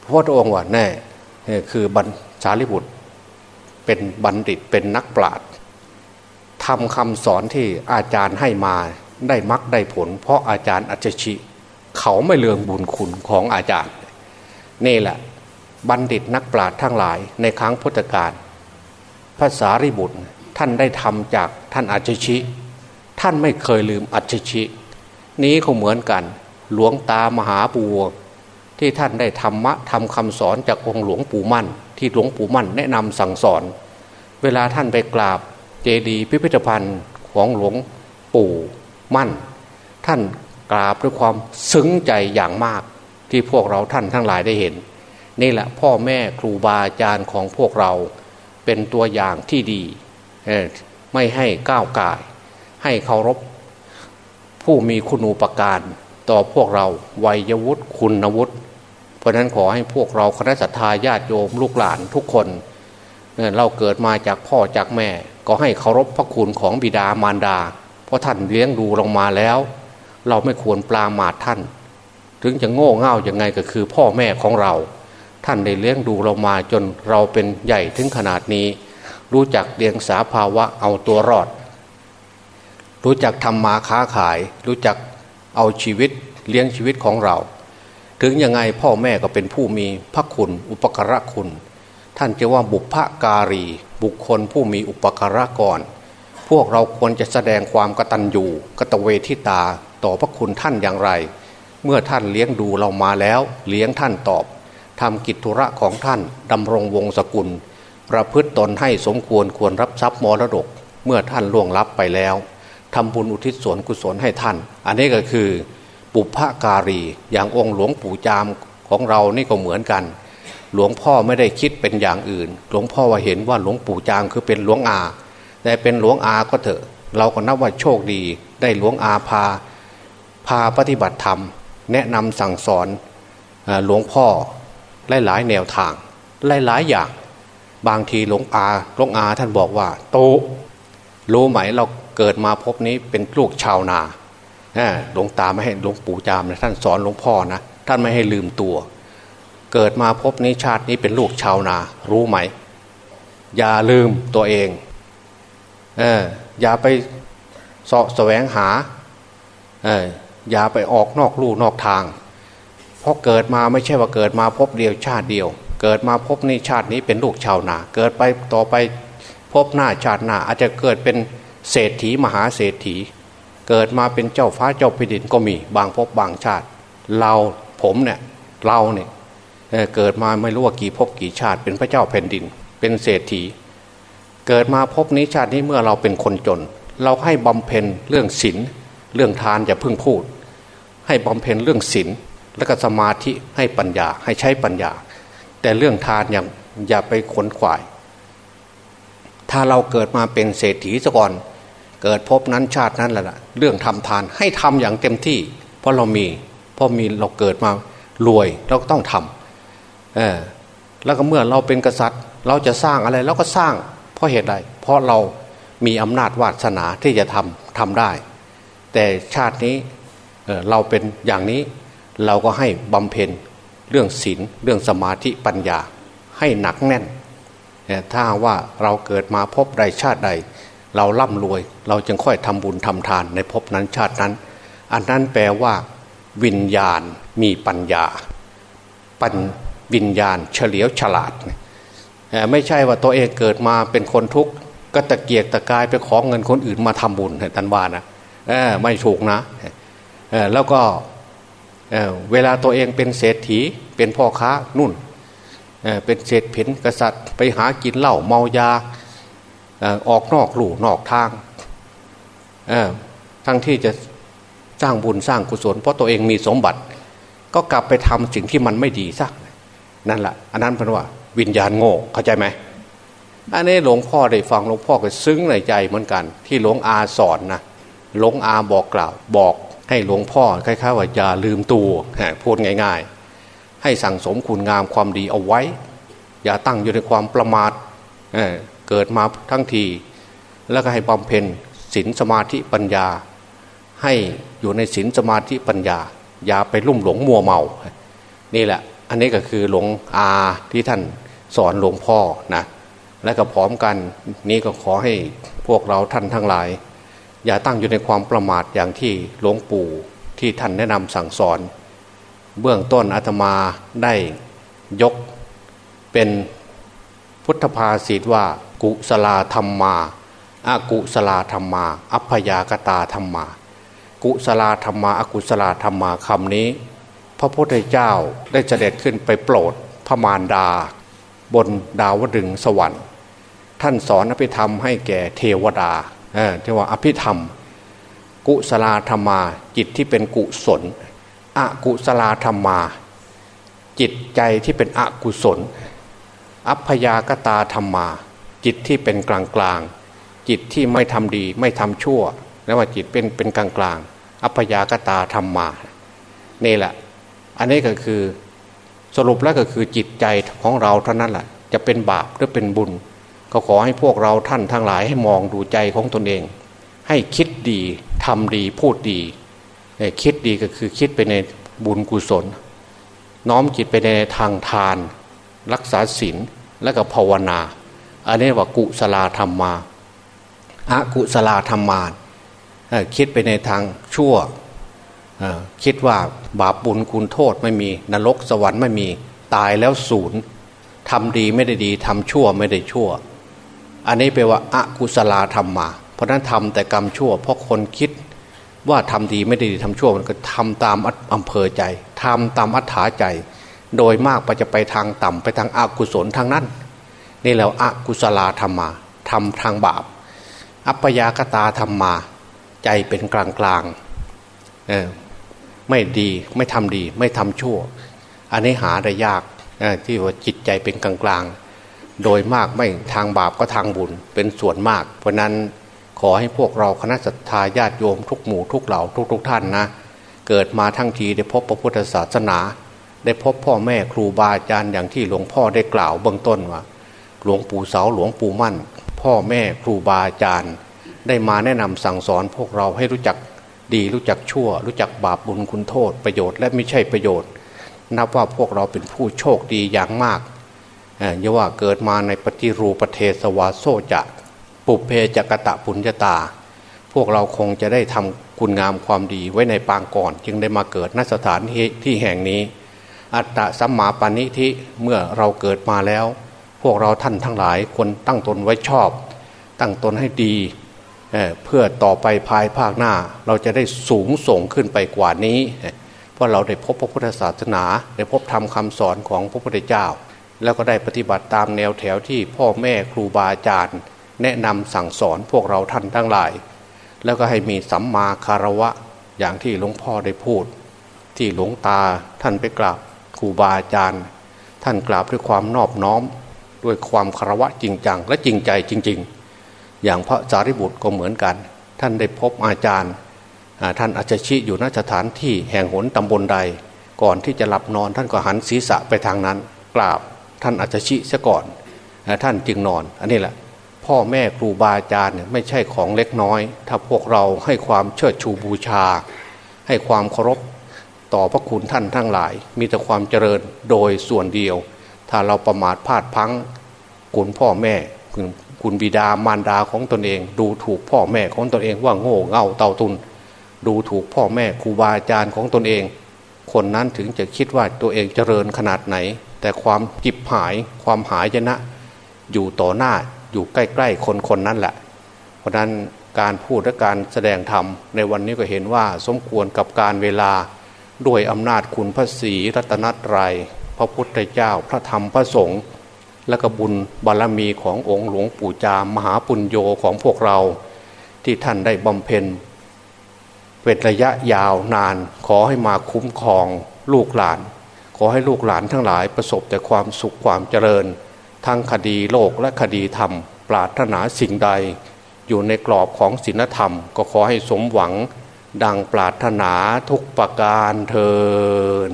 พระองค์ว่าแน่คือบรรสารีบุตร เป็นบัณฑิตเป็นนักปราชญ์ทำคำสอนที่อาจารย์ให้มาได้มักได้ผล เพราะอาจารย์อัจฉริเขาไม่เลืองบุญคุณของอาจารย์ นี่แหละ บัณฑิตนักปราชญ์ทั้งหลายในครั้งพุทธกาลภาษาริบุตรท่านได้ทำจากท่านอัจฉริท่านไม่เคยลืมอัจฉรินี้ก็เหมือนกัน หลวงตามหาปูที่ท่านได้ธรรมะทำคำสอนจากองค์หลวงปู่มั่น ที่หลวงปู่มั่นแนะนำสั่งสอน เวลาท่านไปกราบเจดีย์พิพิธภัณฑ์ของหลวงปู่มั่น ท่านกราบด้วยความซึ้งใจอย่างมากที่พวกเราท่านทั้งหลายได้เห็น นี่แหละพ่อแม่ครูบาอาจารย์ของพวกเราเป็นตัวอย่างที่ดี ไม่ให้ก้าวกาย ให้เคารพ ผู้มีคุณูปการต่อพวกเราวัยวุฒิคุณวุฒิเพราะนั้นขอให้พวกเราคณะสัตยาญาติโยมลูกหลานทุกคนเราเกิดมาจากพ่อจากแม่ ก็ให้เคารพพระคุณของบิดามารดา เพราะท่านเลี้ยงดูลงมาแล้ว เราไม่ควรปลาหมาดท่าน ถึงจะโง่เง่าอย่างไงก็คือพ่อแม่ของเรา ท่านได้เลี้ยงดูเรามาจนเราเป็นใหญ่ถึงขนาดนี้ รู้จักเดียงสาภาวะเอาตัวรอด รู้จักทำมาค้าขาย รู้จักเอาชีวิตเลี้ยงชีวิตของเรา ถึงยังไงพ่อแม่ก็เป็นผู้มีพระคุณ อุปการะคุณ ท่านจะว่าบุพการี บุคคลผู้มีอุปการะก่อนพวกเราควรจะแสดงความกตัญญูกตเวทิตาต่อพระคุณท่านอย่างไร เมื่อท่านเลี้ยงดูเรามาแล้ว เลี้ยงท่านตอบ ทำกิจธุระของท่านดำรงวงศกุล ประพฤติตนให้สมควรควรรับทรัพย์มรดก เมื่อท่านล่วงลับไปแล้วทำบุญอุทิศส่วนกุศลให้ท่าน อันนี้ก็คือปุพภการี อย่างองค์หลวงปู่จามของเรานี่ก็เหมือนกัน หลวงพ่อไม่ได้คิดเป็นอย่างอื่น หลวงพ่อว่าเห็นว่าหลวงปู่จามคือเป็นหลวงอา แต่เป็นหลวงอาก็เถอะ เราก็นับว่าโชคดี ได้หลวงอาพา พาปฏิบัติธรรม แนะนำสั่งสอนหลวงพ่อ หลายๆแนวทาง หลายๆอย่าง บางทีหลวงอาหลวงอาท่านบอกว่า โตรู้ไหมเราเกิดมาพบนี้เป็นลูกชาวนาหลวงตาไม่ให้หลวงปู่จามนะท่านสอนหลวงพ่อนะท่านไม่ให้ลืมตัว เกิดมาพบนี้ชาตินี้เป็นลูกชาวนา รู้ไหม อย่าลืมตัวเองเอออย่าไปสาะแสวงหาเอออย่าไปออกนอกลู่นอกทาง เพราะเกิดมาไม่ใช่ว่าเกิดมาพบเดียวชาติเดียว เกิดมาพบนี้ชาตินี้เป็นลูกชาวนา เกิดไปต่อไปพบหน้าชาติหน้าอาจจะเกิดเป็นเศรษฐีมหาเศรษฐี เกิดมาเป็นเจ้าฟ้าเจ้าแผ่นดินก็มีบางพบบางชาติ เราผมเนี่ยเราเนี่ยเกิดมาไม่รู้ว่ากี่ภพกี่ชาติ เป็นพระเจ้าแผ่นดิน เป็นเศรษฐี เกิดมาพบนี้ชาตินี้เมื่อเราเป็นคนจน เราให้บำเพ็ญเรื่องศีลเรื่องทานอย่าเพิ่งพูด ให้บำเพ็ญเรื่องศีล และก็สมาธิให้ปัญญาให้ใช้ปัญญา แต่เรื่องทานอย่าอย่าไปขนขวาย ถ้าเราเกิดมาเป็นเศรษฐีซะก่อน เกิดพบนั้นชาตินั้นแหละเรื่องทำทานให้ทำอย่างเต็มที่ เพราะเรามีเพราะมีเราเกิดมารวยเราก็ต้องทำเออแล้วก็เมื่อเราเป็นกษัตริย์ เราจะสร้างอะไรเราก็สร้าง เพราะเหตุใดเพราะเรามีอำนาจวาสนาที่จะทำทำได้ แต่ชาตินี้เเราเป็นอย่างนี้ เราก็ให้บำเพ็ญเรื่องศีลเรื่องสมาธิปัญญาให้หนักแน่น ถ้าว่าเราเกิดมาพบใดชาติใด เราร่ำรวย เราจึงค่อยทำบุญทำทานในภพนั้นชาตินั้น อันนั้นแปลว่า วิญญาณมีปัญญา ปัญวิญญาณเฉลียวฉลาด ไม่ใช่ว่าตัวเองเกิดมาเป็นคนทุกข์ก็ตะเกียกตะกายไปขอเงินคนอื่นมาทำบุญทันวานะไม่ถูกนะแล้วก็ เวลาตัวเองเป็นเศรษฐีเป็นพ่อค้านุ่นเป็นเศรษผินกษัตริย์ ไปหากินเหล้าเมายาออกนอกหลู่นอกทางทั้งที่จะสร้างบุญสร้างกุศล เพราะตัวเองมีสมบัติ ก็กลับไปทำสิ่งที่มันไม่ดีสักนั่นแหละอันนั้นเป็นว่า วิญญาณโง่เข้าใจไหมอันนี้หลวงพ่อได้ฟังหลวงพ่อก็ซึ้งในใจเหมือนกัน ที่หลวงอาสอนนะหลวงอาบอกกล่าวบอก ให้หลวงพ่อคล้ายๆว่าอย่าลืมตัวพูดง่าย ๆ ให้สั่งสมคุณงามความดีเอาไว้ อย่าตั้งอยู่ในความประมาทเเกิดมาทั้งที แล้วก็ให้บำเพ็ญศีลสมาธิปัญญา ให้อยู่ในศีลสมาธิปัญญา อย่าไปลุ่มหลงมัวเมา นี่แหละ อันนี้ก็คือหลวงอาที่ท่านสอนหลวงพ่อนะและก็พร้อมกัน นี้ก็ขอให้พวกเราท่านทั้งหลาย อย่าตั้งอยู่ในความประมาทอย่างที่หลวงปู่ที่ท่านแนะนำสั่งสอน เบื้องต้นอาตมาได้ยกเป็นพุทธภาษิตว่า กุสลาธรรมมาอากุสลาธรรมา อัพยากตาธรรมา กุสลาธรรมาอากุสลาธรรมาคำนี้ พระพุทธเจ้าได้เสด็จขึ้นไปโปรดพระมารดา บนดาวดึงสวรรค์ ท่านสอนอภิธรรมให้แก่เทวดา ที่ว่าอภิธรรม กุสลาธรรมา จิตที่เป็นกุศลอกุศลธรรมา จิตใจที่เป็นอกุศล อัพยากตาธรรมา จิตที่เป็นกลางกลางจิตที่ไม่ทำดีไม่ทำชั่วแล้วว่าจิตเป็นเป็นกลางกลางอัพยากตาธรรมา นี่แหละ อันนี้ก็คือสรุปแล้วก็คือจิตใจของเราเท่านั้นแหละจะเป็นบาปหรือเป็นบุญ ก็ขอให้พวกเราท่านทั้งหลายให้มองดูใจของตนเอง ให้คิดดีทำดีพูดดีคิดดีก็คือคิดไปในบุญกุศล น้อมจิตไปในทางทาน รักษาศีลและก็ภาวนา อันนี้ว่ากุศลธรรมมาอากุศลธรรมาคิดไปในทางชั่วคิดว่าบาปบุญคุณโทษไม่มี นรกสวรรค์ไม่มีตายแล้วศูนย์ทำดีไม่ได้ดีทำชั่วไม่ได้ชั่ว อันนี้แปลว่าอากุศลาธรรมมา เพราะนั้นทำแต่กรรมชั่ว เพราะคนคิดว่าทำดีไม่ดีทำชั่วมันก็ทำตามอำเภอใจทำตามอัธยาใจ โดยมากไปจะไปทางต่ำไปทางอากุศลทางนั้น นี่แล้วอากุศลาธรรมมาทำทางบาป อัปยากตาธรรมมา ใจเป็นกลางกลางไม่ดีไม่ทำดีไม่ทำชั่ว อันนี้หาได้ยากที่ว่าจิตใจเป็นกลางกลาง โดยมากไม่ทางบาปก็ทางบุญเป็นส่วนมาก เพราะนั้นขอให้พวกเราคณะสัตยาญาติโยมทุกหมู่ทุกเหล่าทุกทุกท่านนะ เกิดมาทั้งทีได้พบพระพุทธศาสนา ได้พบพ่อแม่ครูบาอาจารย์อย่างที่หลวงพ่อได้กล่าวเบื้องต้นว่า หลวงปู่เสาหลวงปู่มั่น พ่อแม่ครูบาอาจารย์ ได้มาแนะนำสั่งสอนพวกเราให้รู้จักดีรู้จักชั่ว รู้จักบาปบุญคุณโทษประโยชน์และไม่ใช่ประโยชน์ นับว่าพวกเราเป็นผู้โชคดีอย่างมาก เยาว่าเกิดมาในปฏิรูประเทศวาโซจะปุเพจกตะปุญญาตา พวกเราคงจะได้ทำคุณงามความดีไว้ในปางก่อน จึงได้มาเกิดณสถานที่ที่แห่งนี้ อัตตะสัมมาปณิทิเมื่อเราเกิดมาแล้ว พวกเราท่านทั้งหลายควรตั้งตนไว้ชอบ ตั้งตนให้ดีเเพื่อต่อไปภายภาคหน้า เราจะได้สูงส่งขึ้นไปกว่านี้ เพราะเราได้พบพระพุทธศาสนา ได้พบธรรมคาสอนของพระพุทธเจ้า แล้วก็ได้ปฏิบัติตามแนวแถวที่พ่อแม่ครูบาอาจารย์ แนะนำสั่งสอนพวกเราท่านทั้งหลาย แล้วก็ให้มีสัมมาคารวะอย่างที่หลวงพ่อได้พูด ที่หลวงตาท่านไปกราบครูบาอาจารย์ ท่านกราบด้วยความนอบน้อม ด้วยความคารวะจริงจังและจริงใจจริง ๆ อย่างพระสารีบุตรก็เหมือนกัน ท่านได้พบอาจารย์ท่านอาจจะชี้อยู่ณสถานที่แห่งหนตำบลใด ก่อนที่จะหลับนอนท่านก็หันศีรษะไปทางนั้นกราบ ท่านอาจจะชี้ซะก่อนท่านจึงนอน อันนี้แหละ พ่อแม่ครูบาอาจารย์เนี่ยไม่ใช่ของเล็กน้อย ถ้าพวกเราให้ความเชิดชูบูชา ให้ความเคารพต่อพระคุณท่านทั้งหลาย มีแต่ความเจริญโดยส่วนเดียว ถ้าเราประมาทพลาดพังคุณพ่อแม่คุณคุณบิดามารดาของตนเอง ดูถูกพ่อแม่ของตนเองว่าโง่เง่าเต่าตุน ดูถูกพ่อแม่ครูบาอาจารย์ของตนเอง คนนั้นถึงจะคิดว่าตัวเองเจริญขนาดไหน แต่ความจิบหายความหายชนะ อยู่ต่อหน้าอยู่ใกล้ๆคนคนนั้นแหละ เพราะนั้นการพูดและการแสดงธรรม ในวันนี้ก็เห็นว่าสมควรกับการเวลาด้วยอำนาจคุณพระศรีรัตนตรยัยพระพุทธเจ้าพระธรรมพระสงฆ์และกบุญบารรมีขององค์หลวงปู่จาม มหาปุญโญของพวกเรา ที่ท่านได้บำเพ็ญเป็นระยะยาวนานขอให้มาคุ้มครองลูกหลาน ขอให้ลูกหลานทั้งหลายประสบแต่ความสุขความเจริญ ทั้งคดีโลกและคดีธรรม ปราถนาสิ่งใด อยู่ในกรอบของศีลธรรม ก็ขอให้สมหวัง ดังปราถนาทุกประการเทิน